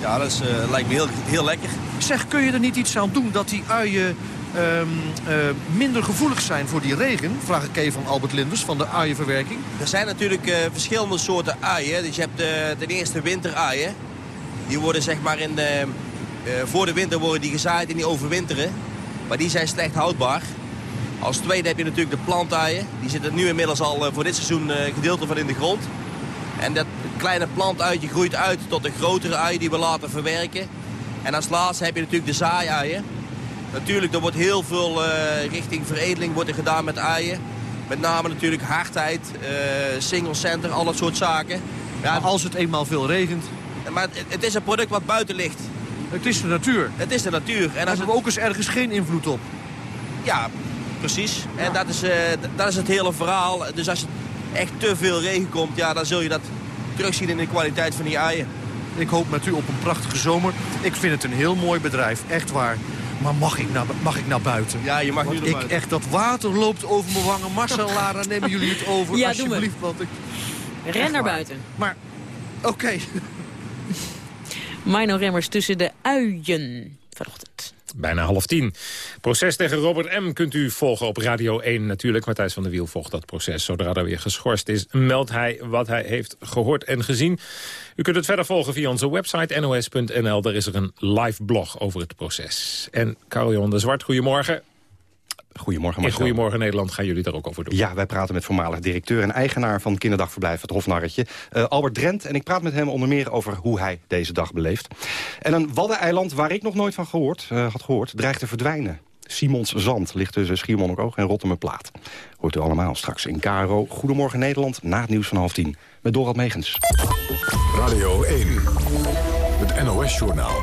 Ja, dat is, uh, lijkt me heel, heel lekker. Zeg, kun je er niet iets aan doen dat die uien um, uh, minder gevoelig zijn voor die regen? Vraag ik even van Albert Linders van de uienverwerking. Er zijn natuurlijk uh, verschillende soorten uien. Dus je hebt ten eerste winteruien. Die worden zeg maar in de uh, voor de winter worden die gezaaid en die overwinteren. Maar die zijn slecht houdbaar. Als tweede heb je natuurlijk de plantuien. Die zitten nu inmiddels al uh, voor dit seizoen uh, gedeelte van in de grond. En dat kleine plantuitje groeit uit tot een grotere ui die we laten verwerken. En als laatste heb je natuurlijk de zaaiuien. Natuurlijk, er wordt heel veel richting veredeling wordt er gedaan met uien. Met name natuurlijk hardheid, single center, al dat soort zaken. Ja, maar als het eenmaal veel regent... Maar het, het is een product wat buiten ligt. Het is de natuur. Het is de natuur. En daar hebben we ook eens ergens geen invloed op. Ja, precies. Ja. En dat is, uh, dat is het hele verhaal. Dus als het echt te veel regen komt, ja, dan zul je dat terugzien in de kwaliteit van die eieren. Ik hoop met u op een prachtige zomer. Ik vind het een heel mooi bedrijf, echt waar. Maar mag ik naar, mag ik naar buiten? Ja, je mag want nu naar ik Echt, dat water loopt over mijn wangen. Marcel, (laughs) Lara, nemen jullie het over? Ja, alsjeblieft, doe want ik... Ren naar buiten. Maar, oké. Okay. (laughs) Mino Remmers tussen de uien vanochtend. Bijna half tien. Proces tegen Robert M. kunt u volgen op Radio 1 natuurlijk. Matthijs van der Wiel volgt dat proces. Zodra er weer geschorst is, meldt hij wat hij heeft gehoord en gezien. U kunt het verder volgen via onze website nos.nl. Daar is er een live blog over het proces. En Karel-Jan de Zwart, goedemorgen. Goedemorgen, In Goedemorgen Nederland gaan jullie daar ook over doen. Ja, wij praten met voormalig directeur en eigenaar van kinderdagverblijf Het Hofnarretje, uh, Albert Drent. En ik praat met hem onder meer over hoe hij deze dag beleeft. En een waddeneiland waar ik nog nooit van gehoord, uh, had gehoord, dreigt te verdwijnen. Simons Zand ligt tussen Schiermonnikoog en Rotterdam-Plaat. Hoort u allemaal straks in Caro. Goedemorgen Nederland, na het nieuws van half tien. Met Dorald Megens. Radio 1, het NOS-journaal.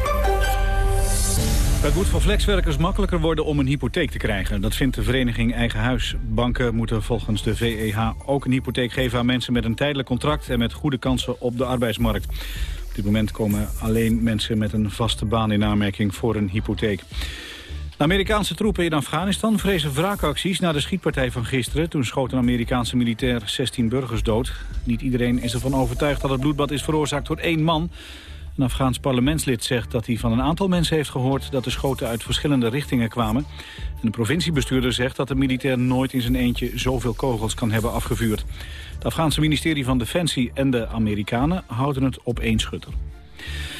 Het moet voor flexwerkers makkelijker worden om een hypotheek te krijgen. Dat vindt de vereniging Eigen Huis. Banken moeten volgens de VEH ook een hypotheek geven aan mensen met een tijdelijk contract... en met goede kansen op de arbeidsmarkt. Op dit moment komen alleen mensen met een vaste baan in aanmerking voor een hypotheek. Amerikaanse troepen in Afghanistan vrezen wraakacties na de schietpartij van gisteren. Toen schoot een Amerikaanse militair 16 burgers dood. Niet iedereen is ervan overtuigd dat het bloedbad is veroorzaakt door één man. Een Afghaans parlementslid zegt dat hij van een aantal mensen heeft gehoord... dat de schoten uit verschillende richtingen kwamen. En de provinciebestuurder zegt dat de militair nooit in zijn eentje... zoveel kogels kan hebben afgevuurd. Het Afghaanse ministerie van Defensie en de Amerikanen houden het op één schutter.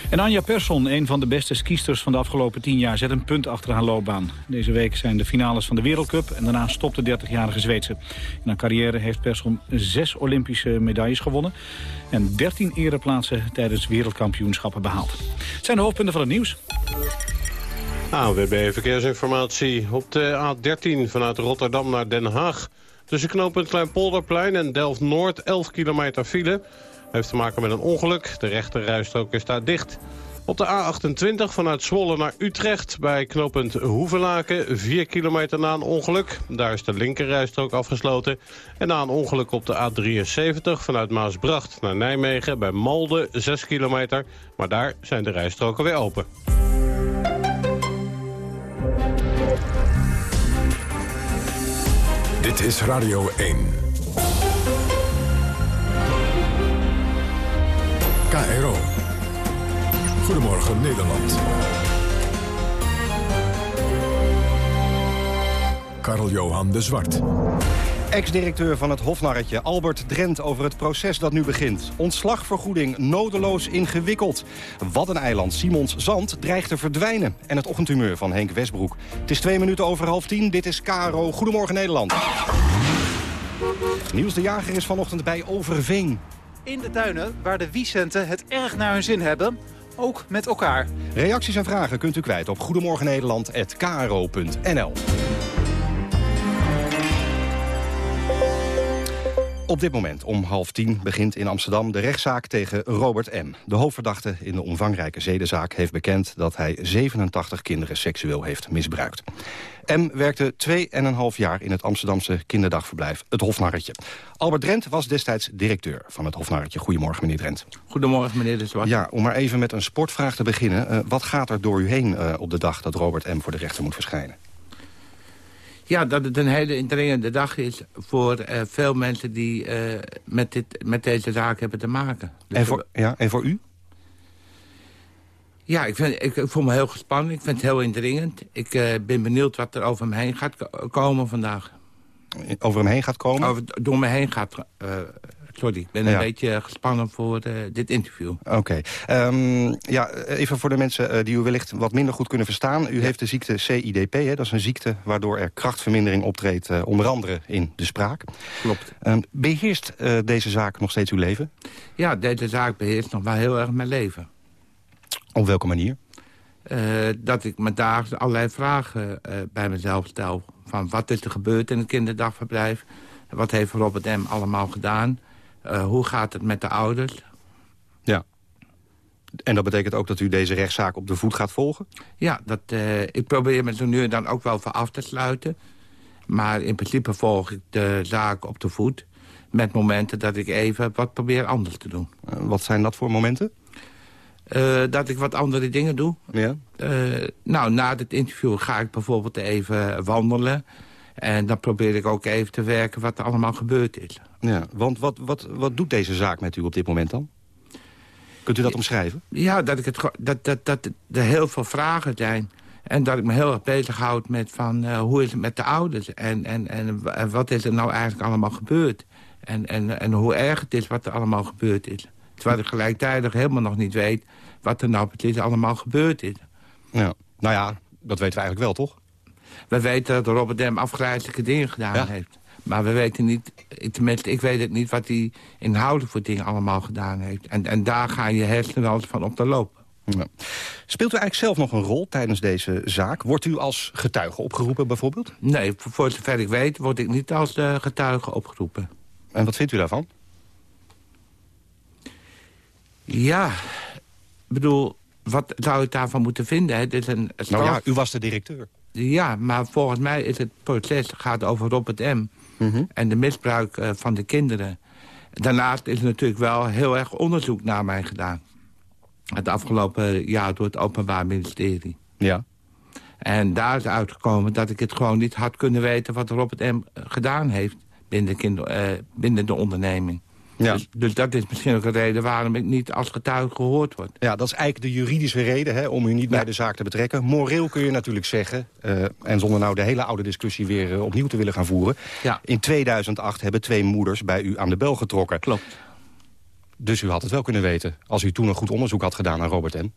En Anja Persson, een van de beste skiesters van de afgelopen tien jaar... zet een punt achter haar loopbaan. Deze week zijn de finales van de Wereldcup... en daarna stopt de 30-jarige Zweedse. In haar carrière heeft Persson zes Olympische medailles gewonnen... en 13 ereplaatsen tijdens wereldkampioenschappen behaald. Het zijn de hoofdpunten van het nieuws. ANWB Verkeersinformatie op de A13 vanuit Rotterdam naar Den Haag. Tussen knooppunt Kleinpolderplein en Delft-Noord 11 kilometer file... Heeft te maken met een ongeluk. De rechte rijstrook is daar dicht. Op de A28 vanuit Zwolle naar Utrecht bij knooppunt Hoevelaken. 4 kilometer na een ongeluk. Daar is de linkerrijstrook afgesloten. En na een ongeluk op de A73 vanuit Maasbracht naar Nijmegen bij Malden 6 kilometer. Maar daar zijn de rijstroken weer open. Dit is Radio 1. KRO. Goedemorgen Nederland. Karel-Johan de Zwart. Ex-directeur van het Hofnarretje Albert Drent over het proces dat nu begint. Ontslagvergoeding nodeloos ingewikkeld. Wat een eiland Simons Zand dreigt te verdwijnen. En het ochtendhumeur van Henk Westbroek. Het is twee minuten over half tien. Dit is Caro. Goedemorgen Nederland. Niels de Jager is vanochtend bij Overveen in de tuinen waar de wiesenten het erg naar hun zin hebben. Ook met elkaar. Reacties en vragen kunt u kwijt op goedemorgennederland.kro.nl. Op dit moment om half tien begint in Amsterdam de rechtszaak tegen Robert M. De hoofdverdachte in de omvangrijke zedenzaak heeft bekend... dat hij 87 kinderen seksueel heeft misbruikt. M werkte 2,5 jaar in het Amsterdamse kinderdagverblijf Het Hofnarretje. Albert Drent was destijds directeur van het Hofnarretje. Goedemorgen, meneer Drent. Goedemorgen, meneer De Zwart. Ja, om maar even met een sportvraag te beginnen. Uh, wat gaat er door u heen uh, op de dag dat Robert M. voor de rechter moet verschijnen? Ja, dat het een hele indringende dag is voor uh, veel mensen die met, dit, met deze zaak hebben te maken. Dus en, voor, ja, en voor u? Ja, ik, vind, ik, ik, voel me heel gespannen. Ik vind het heel indringend. Ik uh, ben benieuwd wat er over me heen gaat komen vandaag. Over hem heen gaat komen? Over, door me heen gaat... Uh, sorry, ik ben een beetje gespannen voor uh, dit interview. Oké. Okay. Um, ja, even voor de mensen die u wellicht wat minder goed kunnen verstaan. U ja. heeft de ziekte CIDP, hè? dat is een ziekte waardoor er krachtvermindering optreedt... onder andere in de spraak. Klopt. Um, beheerst deze zaak nog steeds uw leven? Ja, deze zaak beheerst nog wel heel erg mijn leven. Op welke manier? Uh, dat ik me dagelijks allerlei vragen uh, bij mezelf stel. Van wat is er gebeurd in het kinderdagverblijf? Wat heeft Robert M. allemaal gedaan? Uh, hoe gaat het met de ouders? Ja. En dat betekent ook dat u deze rechtszaak op de voet gaat volgen? Ja, dat, ik probeer me zo nu dan ook wel voor af te sluiten. Maar in principe volg ik de zaak op de voet. Met momenten dat ik even wat probeer anders te doen. wat zijn dat voor momenten? Dat ik wat andere dingen doe. Ja. Nou, na dit interview ga ik bijvoorbeeld even wandelen. En dan probeer ik ook even te werken wat er allemaal gebeurd is. Ja, want wat, wat, wat doet deze zaak met u op dit moment dan? Kunt u dat omschrijven? Ja, dat, ik het, dat, dat, dat er heel veel vragen zijn. En dat ik me heel erg bezighoud met van, uh, hoe is het met de ouders? En, en, en, en, wat is er nou eigenlijk allemaal gebeurd? En, en, en hoe erg het is wat er allemaal gebeurd is. Terwijl ik gelijktijdig helemaal nog niet weet... wat er nou precies allemaal gebeurd is. Ja. Nou ja, dat weten we eigenlijk wel, toch? We weten dat Robert Dem afgrijzelijke dingen gedaan heeft. Maar we weten niet, tenminste ik weet het niet... wat hij inhoudelijk voor dingen allemaal gedaan heeft. En, en daar ga je hersenen wel eens van op de loop. Ja. Speelt u eigenlijk zelf nog een rol tijdens deze zaak? Wordt u als getuige opgeroepen bijvoorbeeld? Nee, voor zover ik weet word ik niet als uh, getuige opgeroepen. En wat vindt u daarvan? Ja, ik bedoel, wat zou ik daarvan moeten vinden? Het is een straf... Nou ja, u was de directeur. Ja, maar volgens mij is het proces gaat over Robert M. Mhm. En de misbruik uh, van de kinderen. Daarnaast is er natuurlijk wel heel erg onderzoek naar mij gedaan. Het afgelopen jaar door het Openbaar Ministerie. Ja. En daar is uitgekomen dat ik het gewoon niet had kunnen weten... wat Robert M. gedaan heeft binnen, kinder, uh, binnen de onderneming. Ja. Dus, dus, dat is misschien ook een reden waarom ik niet als getuige gehoord word. Ja, dat is eigenlijk de juridische reden hè, om u niet bij de zaak te betrekken. Moreel kun je natuurlijk zeggen, uh, en zonder nou de hele oude discussie weer uh, opnieuw te willen gaan voeren. Ja. In 2008 hebben twee moeders bij u aan de bel getrokken. Klopt. Dus u had het wel kunnen weten als u toen een goed onderzoek had gedaan naar Robert M.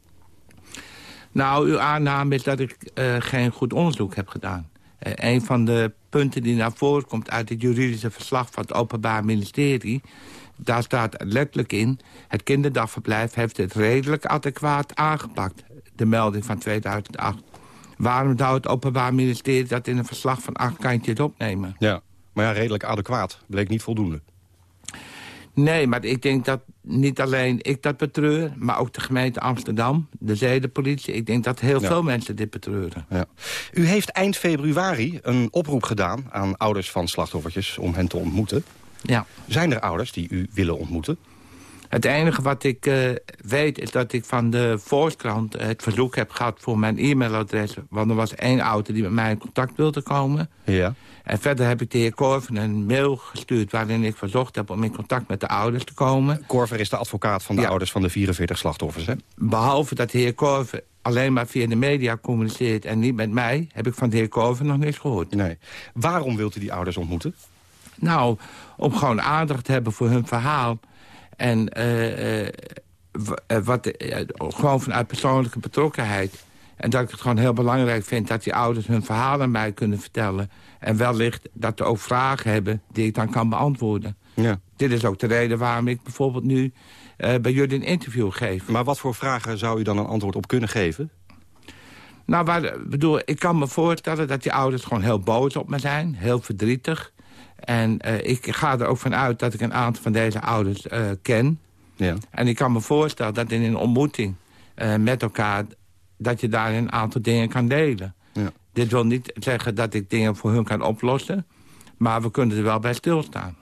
Nou, uw aanname is dat ik uh, geen goed onderzoek heb gedaan. Een van de punten die naar voren komt uit het juridische verslag van het Openbaar Ministerie... daar staat letterlijk in... het kinderdagverblijf heeft het redelijk adequaat aangepakt. De melding van 2008. Waarom zou het Openbaar Ministerie dat in een verslag van acht kantjes opnemen? Ja, maar ja, redelijk adequaat. Bleek niet voldoende. Nee, maar ik denk dat niet alleen ik dat betreur... maar ook de gemeente Amsterdam, de zedenpolitie. Ik denk dat heel Ja. veel mensen dit betreuren. Ja. U heeft eind februari een oproep gedaan aan ouders van slachtoffertjes om hen te ontmoeten. Ja. Zijn er ouders die u willen ontmoeten? Het enige wat ik eh, weet is dat ik van de Volkskrant het verzoek heb gehad voor mijn e-mailadres. Want er was één ouder die met mij in contact wilde komen. Ja. En verder heb ik de heer Korven een mail gestuurd waarin ik verzocht heb om in contact met de ouders te komen. Korver is de advocaat van de Ja. ouders van de 44 slachtoffers, hè? Behalve dat de heer Korven alleen maar via de media communiceert en niet met mij... heb ik van de heer Korven nog niks gehoord. Nee. Waarom wilt u die ouders ontmoeten? Nou, om gewoon aandacht te hebben voor hun verhaal. En eh, eh, eh, wat, gewoon vanuit persoonlijke betrokkenheid. En dat ik het gewoon heel belangrijk vind dat die ouders hun verhaal aan mij kunnen vertellen. En wellicht dat ze ook vragen hebben die ik dan kan beantwoorden. Ja. Dit is ook de reden waarom ik bijvoorbeeld nu bij jullie een interview geef. Maar wat voor vragen zou u dan een antwoord op kunnen geven? Nou, waar, bedoel, ik kan me voorstellen dat die ouders gewoon heel boos op me zijn. Heel verdrietig. En eh, ik ga er ook van uit dat ik een aantal van deze ouders eh, ken. Ja. En ik kan me voorstellen dat in een ontmoeting eh, met elkaar... dat je daar een aantal dingen kan delen. Ja. Dit wil niet zeggen dat ik dingen voor hun kan oplossen. Maar we kunnen er wel bij stilstaan.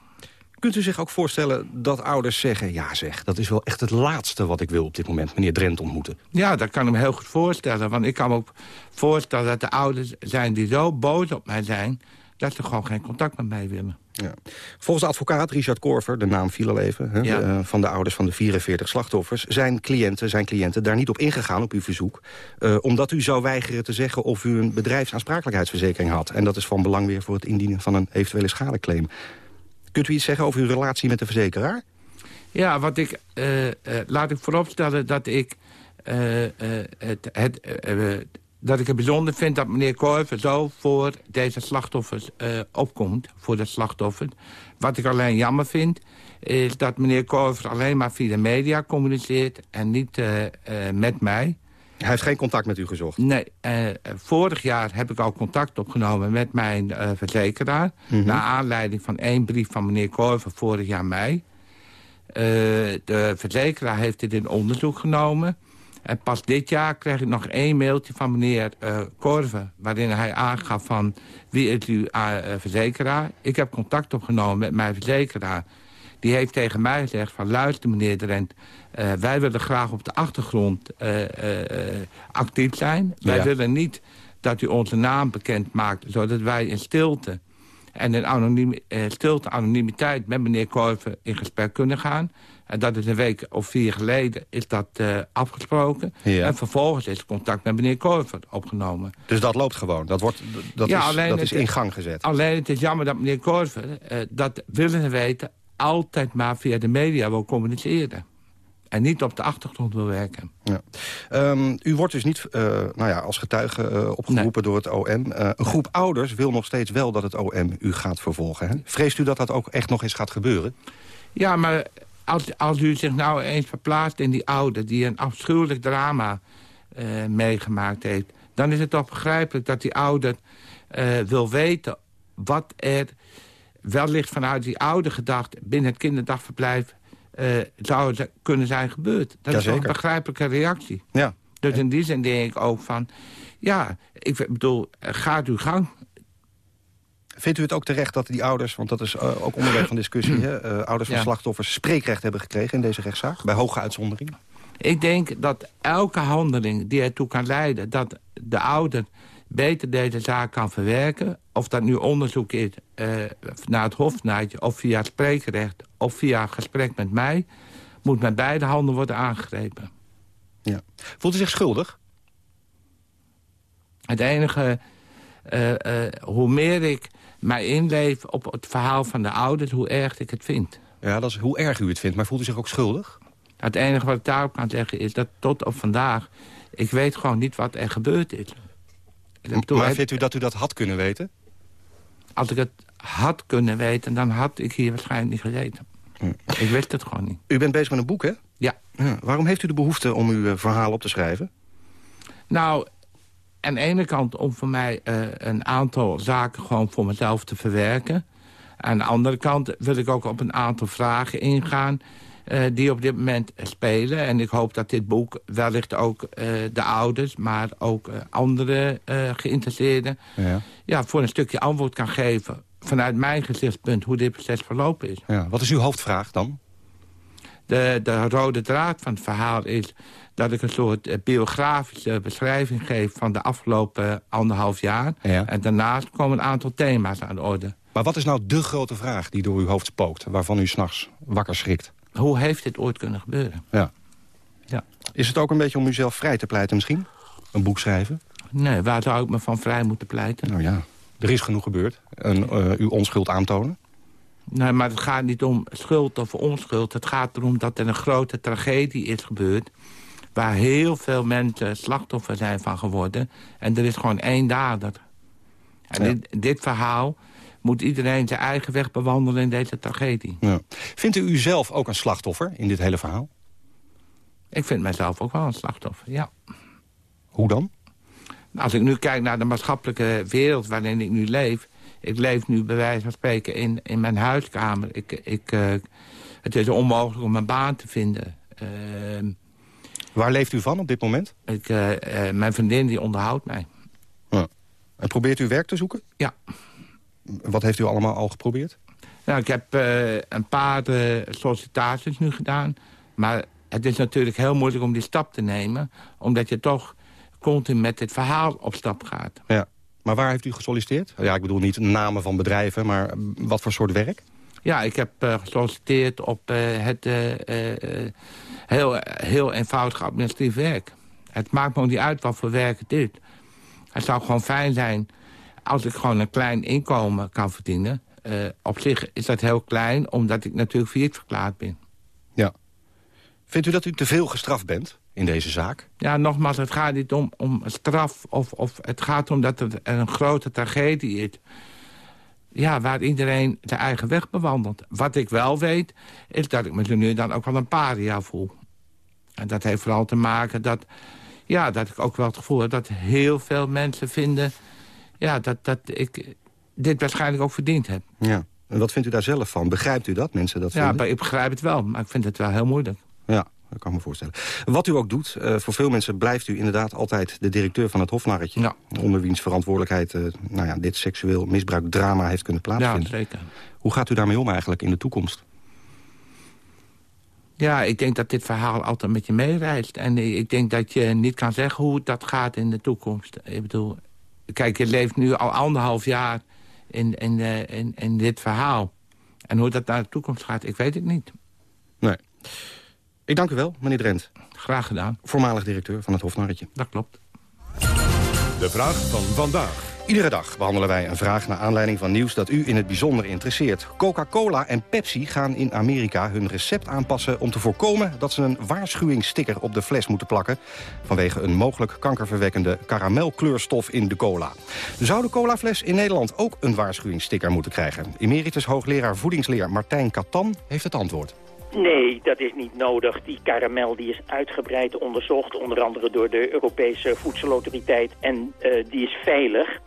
Kunt u zich ook voorstellen dat ouders zeggen... ja zeg, dat is wel echt het laatste wat ik wil op dit moment, meneer Drent ontmoeten? Ja, dat kan ik me heel goed voorstellen. Want ik kan me ook voorstellen dat de ouders zijn die zo boos op mij zijn... dat ze gewoon geen contact met mij willen. Ja. Volgens de advocaat Richard Korver, de naam viel al even... Hè, Ja. eh, van de ouders van de 44 slachtoffers... zijn cliënten, zijn cliënten daar niet op ingegaan op uw verzoek... eh, omdat u zou weigeren te zeggen of u een bedrijfsaansprakelijkheidsverzekering had. En dat is van belang weer voor het indienen van een eventuele schadeclaim. Kunt u iets zeggen over uw relatie met de verzekeraar? Ja, wat ik, eh, laat ik vooropstellen dat ik, het, het, dat ik het bijzonder vind dat meneer Korver zo voor deze slachtoffers eh, opkomt. Voor de slachtoffers. Wat ik alleen jammer vind, is dat meneer Korver alleen maar via de media communiceert en niet eh, eh, met mij. Hij heeft geen contact met u gezocht? Nee, vorig jaar heb ik al contact opgenomen met mijn verzekeraar. Mhm. Naar aanleiding van één brief van meneer Korver vorig jaar mei. De verzekeraar heeft dit in onderzoek genomen. En pas dit jaar kreeg ik nog één mailtje van meneer eh Korver... waarin hij aangaf van wie is uw eh, verzekeraar. Ik heb contact opgenomen met mijn verzekeraar. Die heeft tegen mij gezegd van luister meneer de Rent... eh, wij willen graag op de achtergrond eh, eh, eh, actief zijn. Wij willen niet dat u onze naam bekend maakt... zodat wij in stilte en in anoniem, eh, stilte anonimiteit met meneer Korver in gesprek kunnen gaan. En dat is een week of vier geleden is dat eh, afgesproken. Ja. En vervolgens is contact met meneer Korver opgenomen. Dus dat loopt gewoon? Dat, wordt, dat, Ja, is, dat is in gang gezet? Alleen het is jammer dat meneer Korver, eh, dat willen we weten... altijd maar via de media wil communiceren. En niet op de achtergrond wil werken. Ja. Ehm, u wordt dus niet eh, nou ja, als getuige opgeroepen door het OM. Een groep ouders wil nog steeds wel dat het OM u gaat vervolgen. Hè? Vreest u dat dat ook echt nog eens gaat gebeuren? Ja, maar als, als u zich nou eens verplaatst in die oude... die een afschuwelijk drama eh, meegemaakt heeft... dan is het toch begrijpelijk dat die ouder eh, wil weten... wat er wellicht vanuit die oude gedacht... binnen het kinderdagverblijf eh, zou kunnen zijn gebeurd. Dat is toch een Jazeker. begrijpelijke reactie. Ja. Dus in die zin denk ik ook van... ja, ik bedoel, gaat uw gang. Vindt u het ook terecht dat die ouders, want dat is eh, ook onderwerp van discussie... (clears throat) Hè, eh, ouders van Ja. slachtoffers spreekrecht hebben gekregen in deze rechtszaak? Bij hoge uitzondering? Ik denk dat elke handeling die ertoe kan leiden... dat de ouder beter deze zaak kan verwerken... of dat nu onderzoek is eh, naar het hofnaadje... of via het spreekrecht of via gesprek met mij... moet met beide handen worden aangegrepen. Ja. Voelt u zich schuldig? Het enige, hoe meer ik mij inleef op het verhaal van de ouders... hoe erg ik het vind. Ja, dat is hoe erg u het vindt. Maar voelt u zich ook schuldig? Het enige wat ik daarop kan zeggen is dat tot op vandaag... ik weet gewoon niet wat er gebeurd is. Bedoel, maar vindt u dat u dat had kunnen weten? Als ik het had kunnen weten, dan had ik hier waarschijnlijk niet gezeten. Ik wist het gewoon niet. U bent bezig met een boek, hè? Ja. Waarom heeft u de behoefte om uw eh, verhaal op te schrijven? Nou, aan de ene kant om voor mij eh, een aantal zaken gewoon voor mezelf te verwerken. Aan de andere kant wil ik ook op een aantal vragen ingaan... eh, die op dit moment spelen. En ik hoop dat dit boek wellicht ook eh, de ouders... maar ook andere geïnteresseerden... Ja. Ja, voor een stukje antwoord kan geven... vanuit mijn gezichtspunt hoe dit proces verlopen is. Ja. Wat is uw hoofdvraag dan? De, de rode draad van het verhaal is dat ik een soort eh, biografische beschrijving geef... van de afgelopen anderhalf jaar. En daarnaast komen een aantal thema's aan de orde. Maar wat is nou de grote vraag die door uw hoofd spookt... waarvan u s'nachts wakker schrikt? Hoe heeft dit ooit kunnen gebeuren? Ja. Ja. Is het ook een beetje om uzelf vrij te pleiten misschien? Een boek schrijven? Nee, waar zou ik me van vrij moeten pleiten? Nou ja, er is genoeg gebeurd. En, eh, uw onschuld aantonen? Nee, maar het gaat niet om schuld of onschuld. Het gaat erom dat er een grote tragedie is gebeurd... waar heel veel mensen slachtoffer zijn van geworden. En er is gewoon één dader. En Ja. dit, dit verhaal moet iedereen zijn eigen weg bewandelen in deze tragedie. Ja. Vindt u uzelf ook een slachtoffer in dit hele verhaal? Ik vind mijzelf ook wel een slachtoffer, ja. Hoe dan? Als ik nu kijk naar de maatschappelijke wereld waarin ik nu leef... ik leef nu bij wijze van spreken in, in mijn huiskamer. Ik, ik, eh, het is onmogelijk om een baan te vinden. Ehm, Waar leeft u van op dit moment? ik, eh, eh, mijn vriendin die onderhoudt mij. Ja. En probeert u werk te zoeken? Ja. Wat heeft u allemaal al geprobeerd? Nou, ik heb eh, een paar sollicitaties nu gedaan. Maar het is natuurlijk heel moeilijk om die stap te nemen. Omdat je toch continu met dit verhaal op stap gaat. Ja. Maar waar heeft u gesolliciteerd? Ja, ik bedoel niet namen van bedrijven, maar wat voor soort werk? Ja, ik heb gesolliciteerd op het heel, heel eenvoudig administratief werk. Het maakt me ook niet uit wat voor werk het is. Het zou gewoon fijn zijn als ik gewoon een klein inkomen kan verdienen. Eh, op zich is dat heel klein, omdat ik natuurlijk failliet verklaard ben. Ja. Vindt u dat u te veel gestraft bent in deze zaak? Ja, nogmaals, het gaat niet om, om straf. Of, of het gaat om dat er een grote tragedie is. Ja, waar iedereen zijn eigen weg bewandelt. Wat ik wel weet, is dat ik me nu dan ook wel een paria voel. En dat heeft vooral te maken dat... Ja, dat ik ook wel het gevoel heb dat heel veel mensen vinden... Ja, dat, dat ik dit waarschijnlijk ook verdiend heb. Ja. En wat vindt u daar zelf van? Begrijpt u dat, mensen dat Ja, vinden? maar ik begrijp het wel, maar ik vind het wel heel moeilijk. Ja, dat kan ik me voorstellen. Wat u ook doet, eh, voor veel mensen blijft u inderdaad altijd de directeur van het Hofnarretje. Onder wiens verantwoordelijkheid eh, nou ja, dit seksueel misbruik drama heeft kunnen plaatsvinden. Ja, zeker. Hoe gaat u daarmee om eigenlijk in de toekomst? Ja, ik denk dat dit verhaal altijd met je meereist. En ik denk dat je niet kan zeggen hoe dat gaat in de toekomst. Ik bedoel, kijk, je leeft nu al anderhalf jaar in, in, eh, in, in dit verhaal. En hoe dat naar de toekomst gaat, ik weet het niet. Nee. Ik dank u wel, meneer Drent. Graag gedaan. Voormalig directeur van het Hofnarretje. Dat klopt. De vraag van vandaag. Iedere dag behandelen wij een vraag naar aanleiding van nieuws dat u in het bijzonder interesseert. Coca-Cola en Pepsi gaan in Amerika hun recept aanpassen om te voorkomen dat ze een waarschuwingssticker op de fles moeten plakken vanwege een mogelijk kankerverwekkende karamelkleurstof in de cola. Zou de colafles in Nederland ook een waarschuwingssticker moeten krijgen? Emeritus hoogleraar voedingsleer Martijn Katan heeft het antwoord. Nee, dat is niet nodig. Die karamel die is uitgebreid onderzocht, onder andere door de Europese Voedselautoriteit. En uh, die is veilig.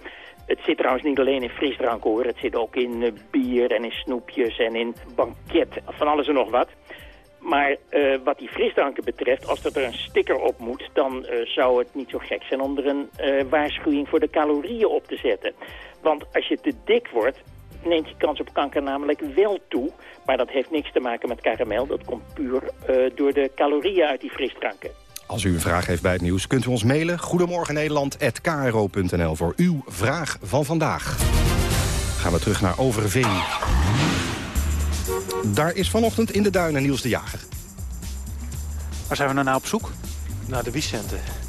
Het zit trouwens niet alleen in frisdrank hoor. Het zit ook in uh, bier en in snoepjes en in banket, van alles en nog wat. Maar uh, wat die frisdranken betreft, als er een sticker op moet... dan zou het niet zo gek zijn om er een waarschuwing voor de calorieën op te zetten. Want als je te dik wordt, neemt je kans op kanker namelijk wel toe. Maar dat heeft niks te maken met karamel. Dat komt puur uh, door de calorieën uit die frisdranken. Als u een vraag heeft bij het nieuws, kunt u ons mailen. Goedemorgen Nederland@kro.nl voor uw vraag van vandaag. Gaan we terug naar Overveen. Daar is vanochtend in de duinen Niels de Jager. Waar zijn we nou, nou op zoek? Naar de wiescenten.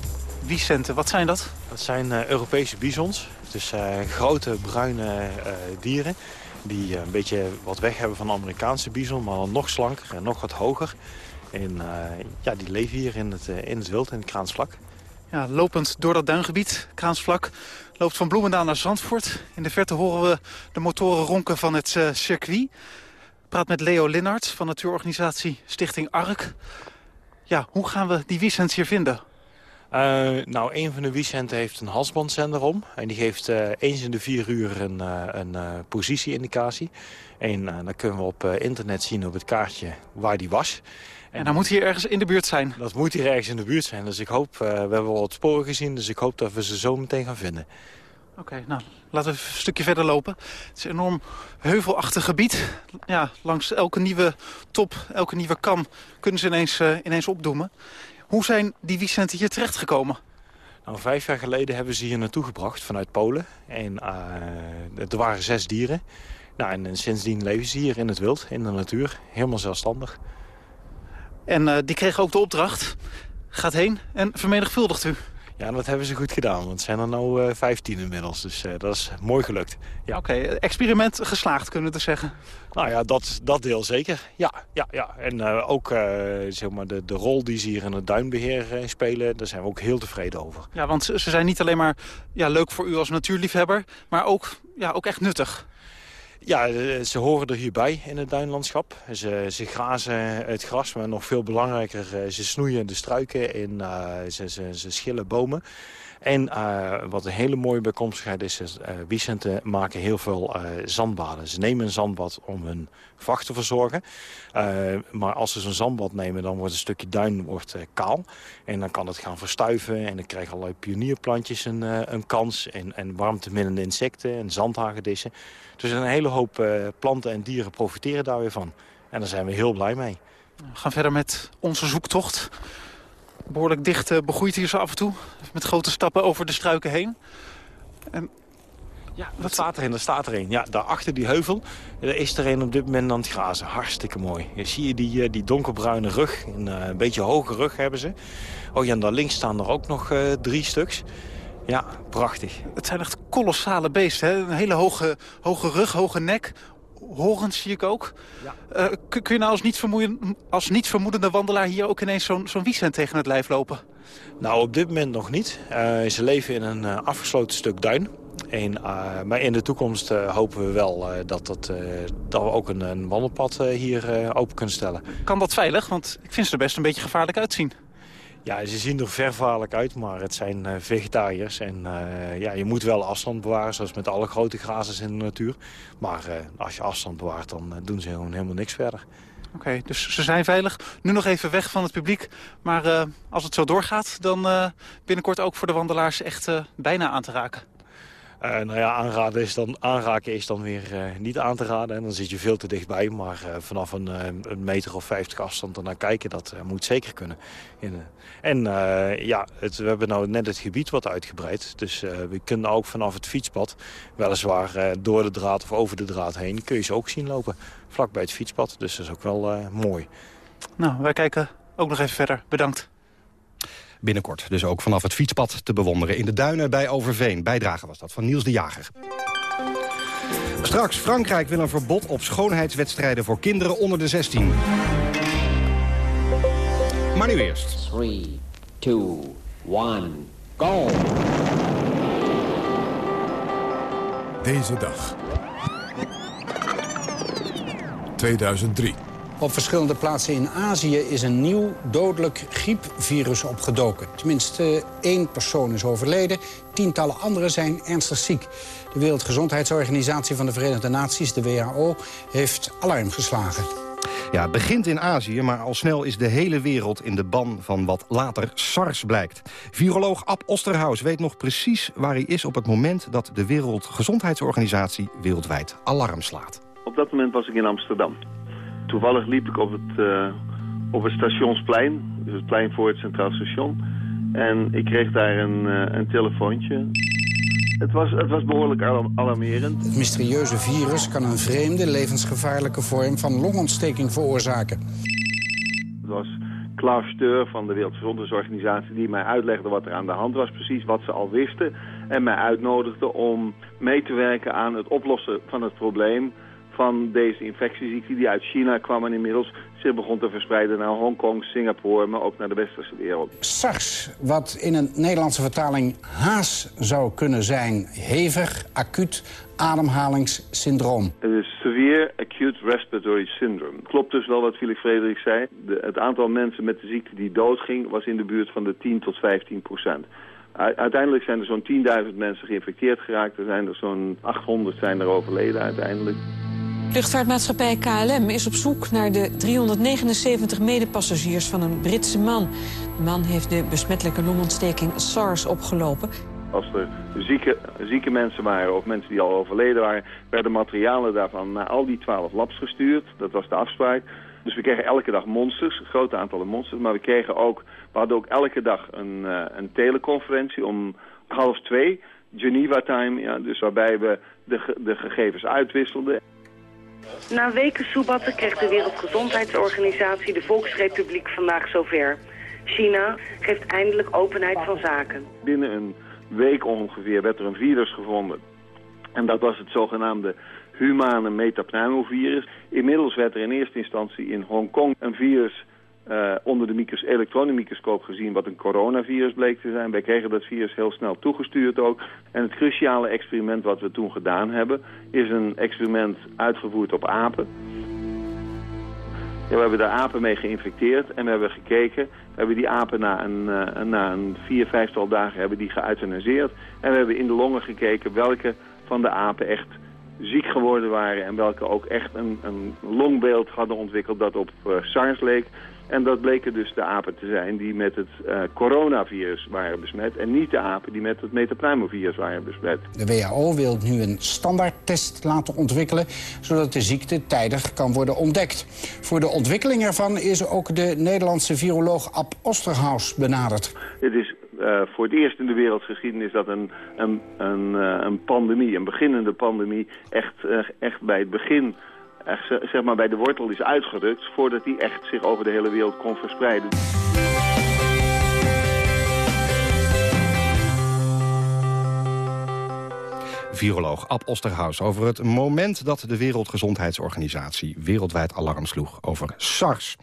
Wiescenten, wat zijn dat? Dat zijn uh, Europese bisons. Dus uh, grote bruine uh, dieren die een beetje wat weg hebben van de Amerikaanse bison... maar nog slanker en nog wat hoger. En ja, die leven hier in het, in het wild, in het Kraansvlak. Ja, lopend door dat duingebied, Kraansvlak, loopt van Bloemendaal naar Zandvoort. In de verte horen we de motoren ronken van het circuit. Praat met Leo Linnarts van natuurorganisatie Stichting ARK. Ja, hoe gaan we die wiesens hier vinden? Uh, nou, een van de wiescenten heeft een halsbandzender om. En die geeft uh, eens in de vier uur een, uh, een positieindicatie. En dan kunnen we op internet zien op het kaartje waar die was. En, dan moet hier ergens in de buurt zijn? Dat moet hier ergens in de buurt zijn. Dus ik hoop, we hebben wel wat sporen gezien, dus ik hoop dat we ze zo meteen gaan vinden. Oké, okay, nou, laten we een stukje verder lopen. Het is een enorm heuvelachtig gebied. Ja, langs elke nieuwe top, elke nieuwe kam kunnen ze ineens, ineens opdoemen. Hoe zijn die wiescenten hier terechtgekomen? Nou, vijf jaar geleden hebben ze hier naartoe gebracht vanuit Polen. En uh, er waren zes dieren. Nou, en, en, sindsdien leven ze hier in het wild, in de natuur. Helemaal zelfstandig. En uh, die kregen ook de opdracht. Gaat heen en vermenigvuldigt u. Ja, dat hebben ze goed gedaan, want het zijn er nu uh, 15 inmiddels. Dus uh, dat is mooi gelukt. Ja. Oké, okay, experiment geslaagd kunnen we dus zeggen. Nou ja, dat, dat deel zeker. Ja, ja, ja. En uh, ook zeg maar de, de rol die ze hier in het duinbeheer spelen, daar zijn we ook heel tevreden over. Ja, want ze zijn niet alleen maar ja, leuk voor u als natuurliefhebber, maar ook, ja, ook echt nuttig. Ja, ze horen er hierbij in het duinlandschap. Ze, ze grazen het gras, maar nog veel belangrijker, ze snoeien de struiken en uh, ze, ze, ze schillen bomen. En uh, wat een hele mooie bijkomstigheid is, is uh, wiesenten maken heel veel uh, zandbaden. Ze nemen een zandbad om hun vacht te verzorgen. maar als ze zo'n zandbad nemen, dan wordt een stukje duin wordt, kaal. En dan kan het gaan verstuiven en dan krijgen allerlei pionierplantjes een, een kans. En, en warmteminnende insecten en zandhagedissen. Dus een hele hoop planten en dieren profiteren daar weer van. En daar zijn we heel blij mee. We gaan verder met onze zoektocht behoorlijk dicht uh, begroeid hier zo af en toe. Met grote stappen over de struiken heen. En ja, wat staat erin? Er staat er een. Ja, daar achter die heuvel is er een op dit moment aan het grazen. Hartstikke mooi. Je zie je die, die donkerbruine rug. Een, uh, een beetje hoge rug hebben ze. Oh ja, en daar links staan er ook nog uh, drie stuks. Ja, prachtig. Het zijn echt kolossale beesten. Hè? Een hele hoge, hoge rug, hoge nek, horens zie ik ook. Ja. Uh, kun, je nou als niet, als niet vermoedende wandelaar hier ook ineens zo'n zo'n wiesent tegen het lijf lopen? Nou, op dit moment nog niet. Uh, ze leven in een uh, afgesloten stuk duin. En, maar in de toekomst hopen we wel dat, dat, dat we ook een, een wandelpad hier open kunnen stellen. Kan dat veilig? Want ik vind ze er best een beetje gevaarlijk uitzien. Ja, ze zien er vervaarlijk uit, maar het zijn uh, vegetariërs. En uh, ja, je moet wel afstand bewaren, zoals met alle grote grazers in de natuur. Maar uh, als je afstand bewaart, dan doen ze gewoon helemaal niks verder. Oké, dus ze zijn veilig. Nu nog even weg van het publiek. Maar als het zo doorgaat, dan binnenkort ook voor de wandelaars echt bijna aan te raken. Uh, nou ja, is dan, aanraken is dan weer uh, niet aan te raden. En dan zit je veel te dichtbij. Maar uh, vanaf een, een, meter of vijftig afstand ernaar kijken, dat moet zeker kunnen. In, en ja, het, we hebben nou net het gebied wat uitgebreid. Dus we kunnen ook vanaf het fietspad, weliswaar door de draad of over de draad heen... kun je ze ook zien lopen, vlak bij het fietspad. Dus dat is ook wel mooi. Nou, wij kijken ook nog even verder. Bedankt. Binnenkort dus ook vanaf het fietspad te bewonderen in de duinen bij Overveen. Bijdrage was dat van Niels de Jager. Straks, Frankrijk wil een verbod op schoonheidswedstrijden voor kinderen onder de 16. Maar nu eerst. 3, 2, 1, go! Deze dag. 2003. Op verschillende plaatsen in Azië is een nieuw dodelijk griepvirus opgedoken. Tenminste, één persoon is overleden, tientallen anderen zijn ernstig ziek. De Wereldgezondheidsorganisatie van de Verenigde Naties, de WHO, heeft alarm geslagen. Ja, het begint in Azië, maar al snel is de hele wereld in de ban van wat later SARS blijkt. Viroloog Ab Osterhaus weet nog precies waar hij is op het moment dat de Wereldgezondheidsorganisatie wereldwijd alarm slaat. Op dat moment was ik in Amsterdam. Toevallig liep ik op het, uh, op het stationsplein, dus het plein voor het Centraal Station. En ik kreeg daar een, uh, een telefoontje. Het was, het was behoorlijk alarmerend. Het mysterieuze virus kan een vreemde, levensgevaarlijke vorm van longontsteking veroorzaken. Het was Klaus Steur van de Wereldgezondheidsorganisatie die mij uitlegde wat er aan de hand was, precies wat ze al wisten. En mij uitnodigde om mee te werken aan het oplossen van het probleem van deze infectieziekte die uit China kwam en inmiddels zich begon te verspreiden naar Hongkong, Singapore, maar ook naar de westerse wereld. SARS, wat in een Nederlandse vertaling haas zou kunnen zijn, hevig, acuut ademhalingssyndroom. Het is Severe Acute Respiratory Syndrome. Klopt dus wel wat Philip Frederik zei. De, het aantal mensen met de ziekte die doodging was in de buurt van de 10 tot 15 procent. Uiteindelijk zijn er zo'n 10.000 mensen geïnfecteerd geraakt. Er zijn er zo'n 800 zijn er overleden uiteindelijk. Luchtvaartmaatschappij KLM is op zoek naar de 379 medepassagiers van een Britse man. De man heeft de besmettelijke longontsteking SARS opgelopen. Als er zieke, zieke mensen waren of mensen die al overleden waren... werden materialen daarvan naar al die 12 labs gestuurd. Dat was de afspraak. Dus we kregen elke dag monsters, grote aantallen monsters. Maar we, kregen ook, we hadden ook elke dag een, uh, een teleconferentie om half twee... Geneva Time, ja, dus waarbij we de, de gegevens uitwisselden. Na weken soebatten kreeg de Wereldgezondheidsorganisatie de Volksrepubliek vandaag zover. China geeft eindelijk openheid van zaken. Binnen een week ongeveer werd er een virus gevonden. En dat was het zogenaamde humane metapneumovirus. Inmiddels werd er in eerste instantie in Hongkong een virus uh, onder de micros elektronenmicroscoop gezien wat een coronavirus bleek te zijn. Wij kregen dat virus heel snel toegestuurd ook. En het cruciale experiment wat we toen gedaan hebben... is een experiment uitgevoerd op apen. We hebben daar apen mee geïnfecteerd en we hebben gekeken. We hebben die apen na een, uh, na een vier, vijftal dagen hebben die. En we hebben in de longen gekeken welke van de apen echt ziek geworden waren... en welke ook echt een, een longbeeld hadden ontwikkeld dat op uh, SARS leek. En dat bleken dus de apen te zijn die met het uh, coronavirus waren besmet... en niet de apen die met het metapneumovirus waren besmet. De WHO wil nu een standaardtest laten ontwikkelen... zodat de ziekte tijdig kan worden ontdekt. Voor de ontwikkeling ervan is ook de Nederlandse viroloog Ab Osterhaus benaderd. Het is uh, voor het eerst in de wereldgeschiedenis dat een, een, een, uh, een pandemie, een beginnende pandemie... echt, echt bij het begin echt, zeg maar, bij de wortel is uitgerukt... voordat die echt zich over de hele wereld kon verspreiden. Viroloog Ab Osterhaus over het moment dat de Wereldgezondheidsorganisatie wereldwijd alarm sloeg over SARS.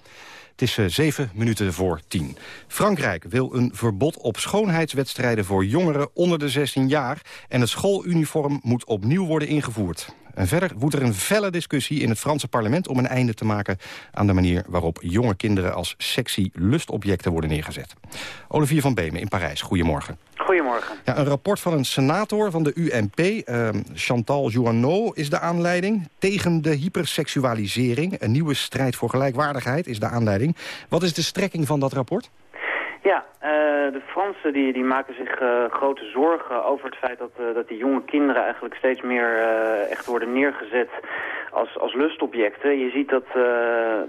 Het is uh, zeven minuten voor tien. Frankrijk wil een verbod op schoonheidswedstrijden voor jongeren onder de 16 jaar... en het schooluniform moet opnieuw worden ingevoerd. En verder woedt er een felle discussie in het Franse parlement... om een einde te maken aan de manier waarop jonge kinderen... als sexy lustobjecten worden neergezet. Olivier van Beemen in Parijs, goedemorgen. Goedemorgen. Ja, een rapport van een senator van de UMP, uh, Chantal Jouanneau, is de aanleiding. Tegen de hyperseksualisering, een nieuwe strijd voor gelijkwaardigheid is de aanleiding. Wat is de strekking van dat rapport? Ja, uh, de Fransen die, die maken zich uh, grote zorgen over het feit dat, uh, dat die jonge kinderen eigenlijk steeds meer echt worden neergezet als, als lustobjecten. Je ziet dat,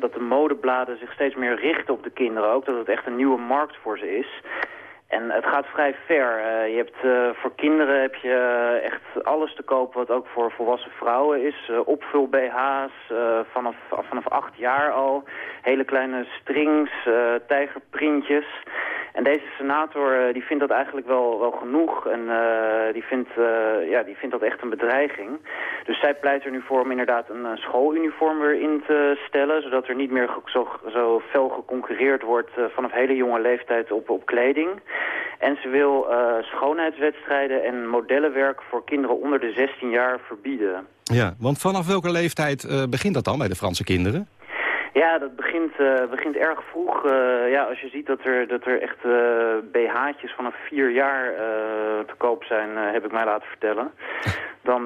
dat de modebladen zich steeds meer richten op de kinderen ook, dat het echt een nieuwe markt voor ze is. En het gaat vrij ver. Eh, je hebt, uh, voor kinderen heb je uh, echt alles te kopen wat ook voor volwassen vrouwen is. opvul BH's vanaf, vanaf acht jaar al. Hele kleine strings, tijgerprintjes. En deze senator die vindt dat eigenlijk wel, wel genoeg. En die, vindt, ja, die vindt dat echt een bedreiging. Dus zij pleit er nu voor om inderdaad een schooluniform weer in te stellen. Zodat er niet meer zo, zo fel geconcurreerd wordt vanaf hele jonge leeftijd op, op kleding. En ze wil uh, schoonheidswedstrijden en modellenwerk voor kinderen onder de 16 jaar verbieden. Ja, want vanaf welke leeftijd uh, begint dat dan bij de Franse kinderen? Ja, dat begint, uh, begint erg vroeg. ja, als je ziet dat er, dat er echt BH'tjes vanaf vier jaar te koop zijn, heb ik mij laten vertellen. Dan,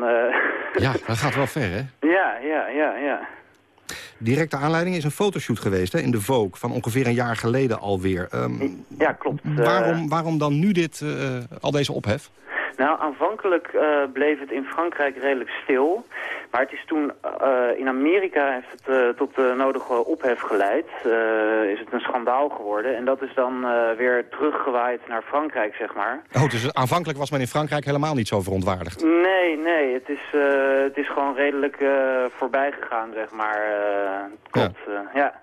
ja, (laughs) dat gaat wel ver, hè? Ja, ja, ja, ja. Directe aanleiding is een fotoshoot geweest hè, in de Vogue... van ongeveer een jaar geleden alweer. Um, ja, klopt. Waarom, waarom dan nu dit, uh, al deze ophef? Nou, aanvankelijk uh, bleef het in Frankrijk redelijk stil. Maar het is toen, uh, in Amerika heeft het uh, tot de nodige ophef geleid. is het een schandaal geworden. En dat is dan weer teruggewaaid naar Frankrijk, zeg maar. Oh, dus aanvankelijk was men in Frankrijk helemaal niet zo verontwaardigd? Nee, nee. Het is, het is gewoon redelijk voorbij gegaan, zeg maar. klopt, ja. ja.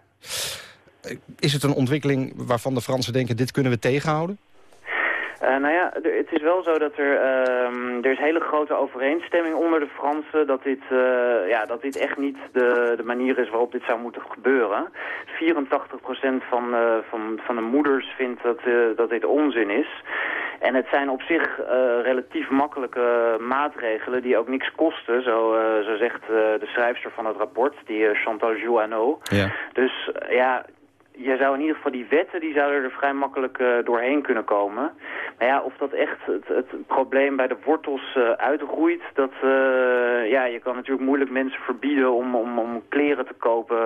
Is het een ontwikkeling waarvan de Fransen denken, dit kunnen we tegenhouden? Uh, nou ja, het is wel zo dat er, uh, er is hele grote overeenstemming onder de Fransen dat dit, uh, ja, dat dit echt niet de, de manier is waarop dit zou moeten gebeuren. 84% van, uh, van, van de moeders vindt dat, dat dit onzin is. En het zijn op zich relatief makkelijke maatregelen die ook niks kosten, zo, zo zegt de schrijfster van het rapport, die Chantal Jouanneau. Ja. Dus ja, je zou in ieder geval die wetten, die zouden er vrij makkelijk uh, doorheen kunnen komen. Maar ja, of dat echt het, het probleem bij de wortels uh, uitgroeit, dat, uh, ja, je kan natuurlijk moeilijk mensen verbieden om, om, om kleren te kopen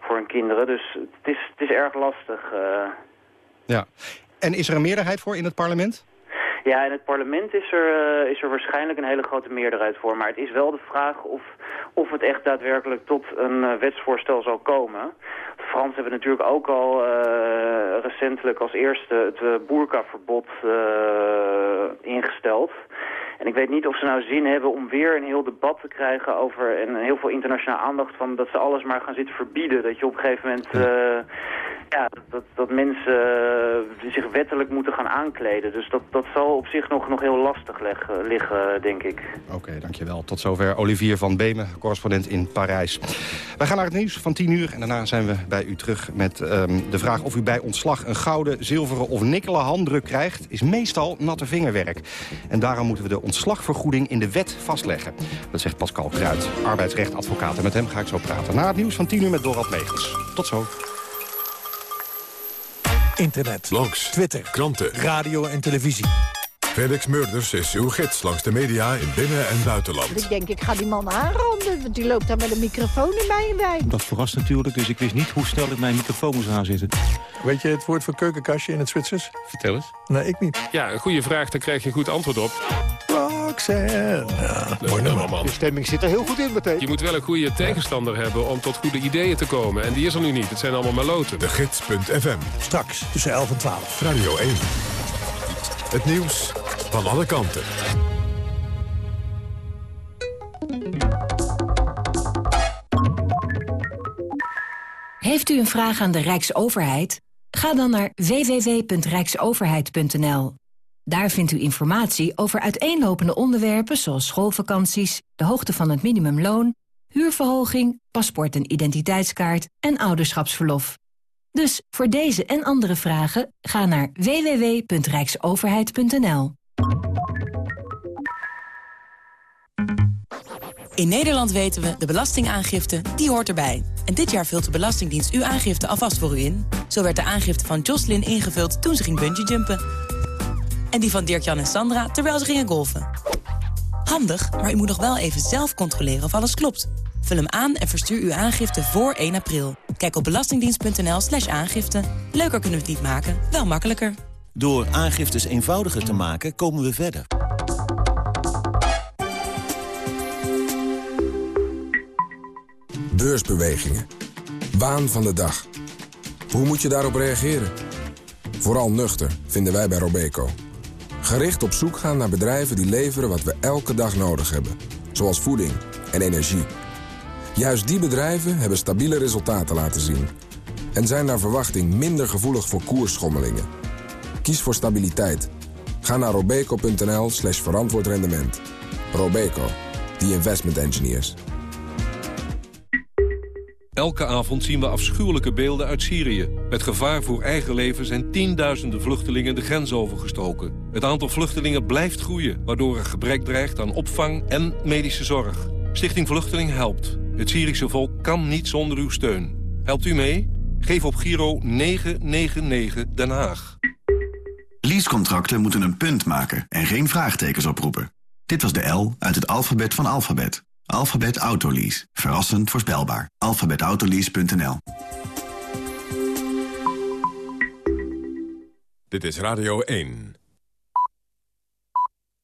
voor hun kinderen. Dus het is, het is erg lastig. Ja. En is er een meerderheid voor in het parlement? Ja, in het parlement is er, is er waarschijnlijk een hele grote meerderheid voor. Maar het is wel de vraag of, of het echt daadwerkelijk tot een wetsvoorstel zal komen. Frans hebben natuurlijk ook al uh, recentelijk als eerste het boerkaverbod ingesteld. En ik weet niet of ze nou zin hebben om weer een heel debat te krijgen over... en heel veel internationale aandacht van dat ze alles maar gaan zitten verbieden. Dat je op een gegeven moment... Ja. Ja dat, dat mensen zich wettelijk moeten gaan aankleden. Dus dat, dat zal op zich nog, nog heel lastig leggen, liggen, denk ik. Oké, dankjewel. Tot zover Olivier van Beemen, correspondent in Parijs. Wij gaan naar het nieuws van 10 uur en daarna zijn we bij u terug met um, de vraag of u bij ontslag een gouden, zilveren of nikkelen handdruk krijgt, is meestal natte vingerwerk. En daarom moeten we de ontslagvergoeding in de wet vastleggen. Dat zegt Pascal Kruid, arbeidsrechtadvocaat. En met hem ga ik zo praten. Na het nieuws van 10 uur met Dorald Megens. Tot zo. Internet, blogs, Twitter, kranten, radio en televisie. Felix Murders is uw gids langs de media in binnen- en buitenland. Ik denk, ik ga die man aanranden, want die loopt daar met een microfoon in mij wijn. Dat verrast natuurlijk, dus ik wist niet hoe snel ik mijn microfoon moest aanzetten. Weet je het woord voor keukenkastje in het Zwitsers? Vertel eens. Nee, ik niet. Ja, een goede vraag, daar krijg je goed antwoord op. Roxanne. Ja, mooi nummer, man. De stemming zit er heel goed in meteen. Je moet wel een goede tegenstander hebben om tot goede ideeën te komen. En die is er nu niet. Het zijn allemaal meloten. De Gids.fm. Straks tussen 11 en 12. Radio 1. Het nieuws van alle kanten. Heeft u een vraag aan de Rijksoverheid? Ga dan naar www.rijksoverheid.nl. Daar vindt u informatie over uiteenlopende onderwerpen zoals schoolvakanties, de hoogte van het minimumloon, huurverhoging, paspoort en identiteitskaart en ouderschapsverlof. Dus voor deze en andere vragen ga naar www.rijksoverheid.nl. In Nederland weten we, de belastingaangifte, die hoort erbij. En dit jaar vult de Belastingdienst uw aangifte alvast voor u in. Zo werd de aangifte van Jocelyn ingevuld toen ze ging bungeejumpen. En die van Dirk-Jan en Sandra terwijl ze gingen golfen. Handig, maar u moet nog wel even zelf controleren of alles klopt. Vul hem aan en verstuur uw aangifte voor 1 april. Kijk op belastingdienst.nl slash aangifte. Leuker kunnen we het niet maken, wel makkelijker. Door aangiftes eenvoudiger te maken, komen we verder. Beursbewegingen. Waan van de dag. Hoe moet je daarop reageren? Vooral nuchter, vinden wij bij Robeco. Gericht op zoek gaan naar bedrijven die leveren wat we elke dag nodig hebben. Zoals voeding en energie. Juist die bedrijven hebben stabiele resultaten laten zien. En zijn naar verwachting minder gevoelig voor koersschommelingen. Kies voor stabiliteit. Ga naar robeco.nl slash verantwoord rendement. Robeco, the investment engineers. Elke avond zien we afschuwelijke beelden uit Syrië. Met gevaar voor eigen leven zijn tienduizenden vluchtelingen de grens overgestoken. Het aantal vluchtelingen blijft groeien, waardoor er gebrek dreigt aan opvang en medische zorg. Stichting Vluchteling helpt. Het Syrische volk kan niet zonder uw steun. Helpt u mee? Geef op Giro 999 Den Haag. Leasecontracten moeten een punt maken en geen vraagtekens oproepen. Dit was de L uit het alfabet van alfabet. Alphabet Autolease. Verrassend voorspelbaar. alphabetautolease.nl Dit is Radio 1.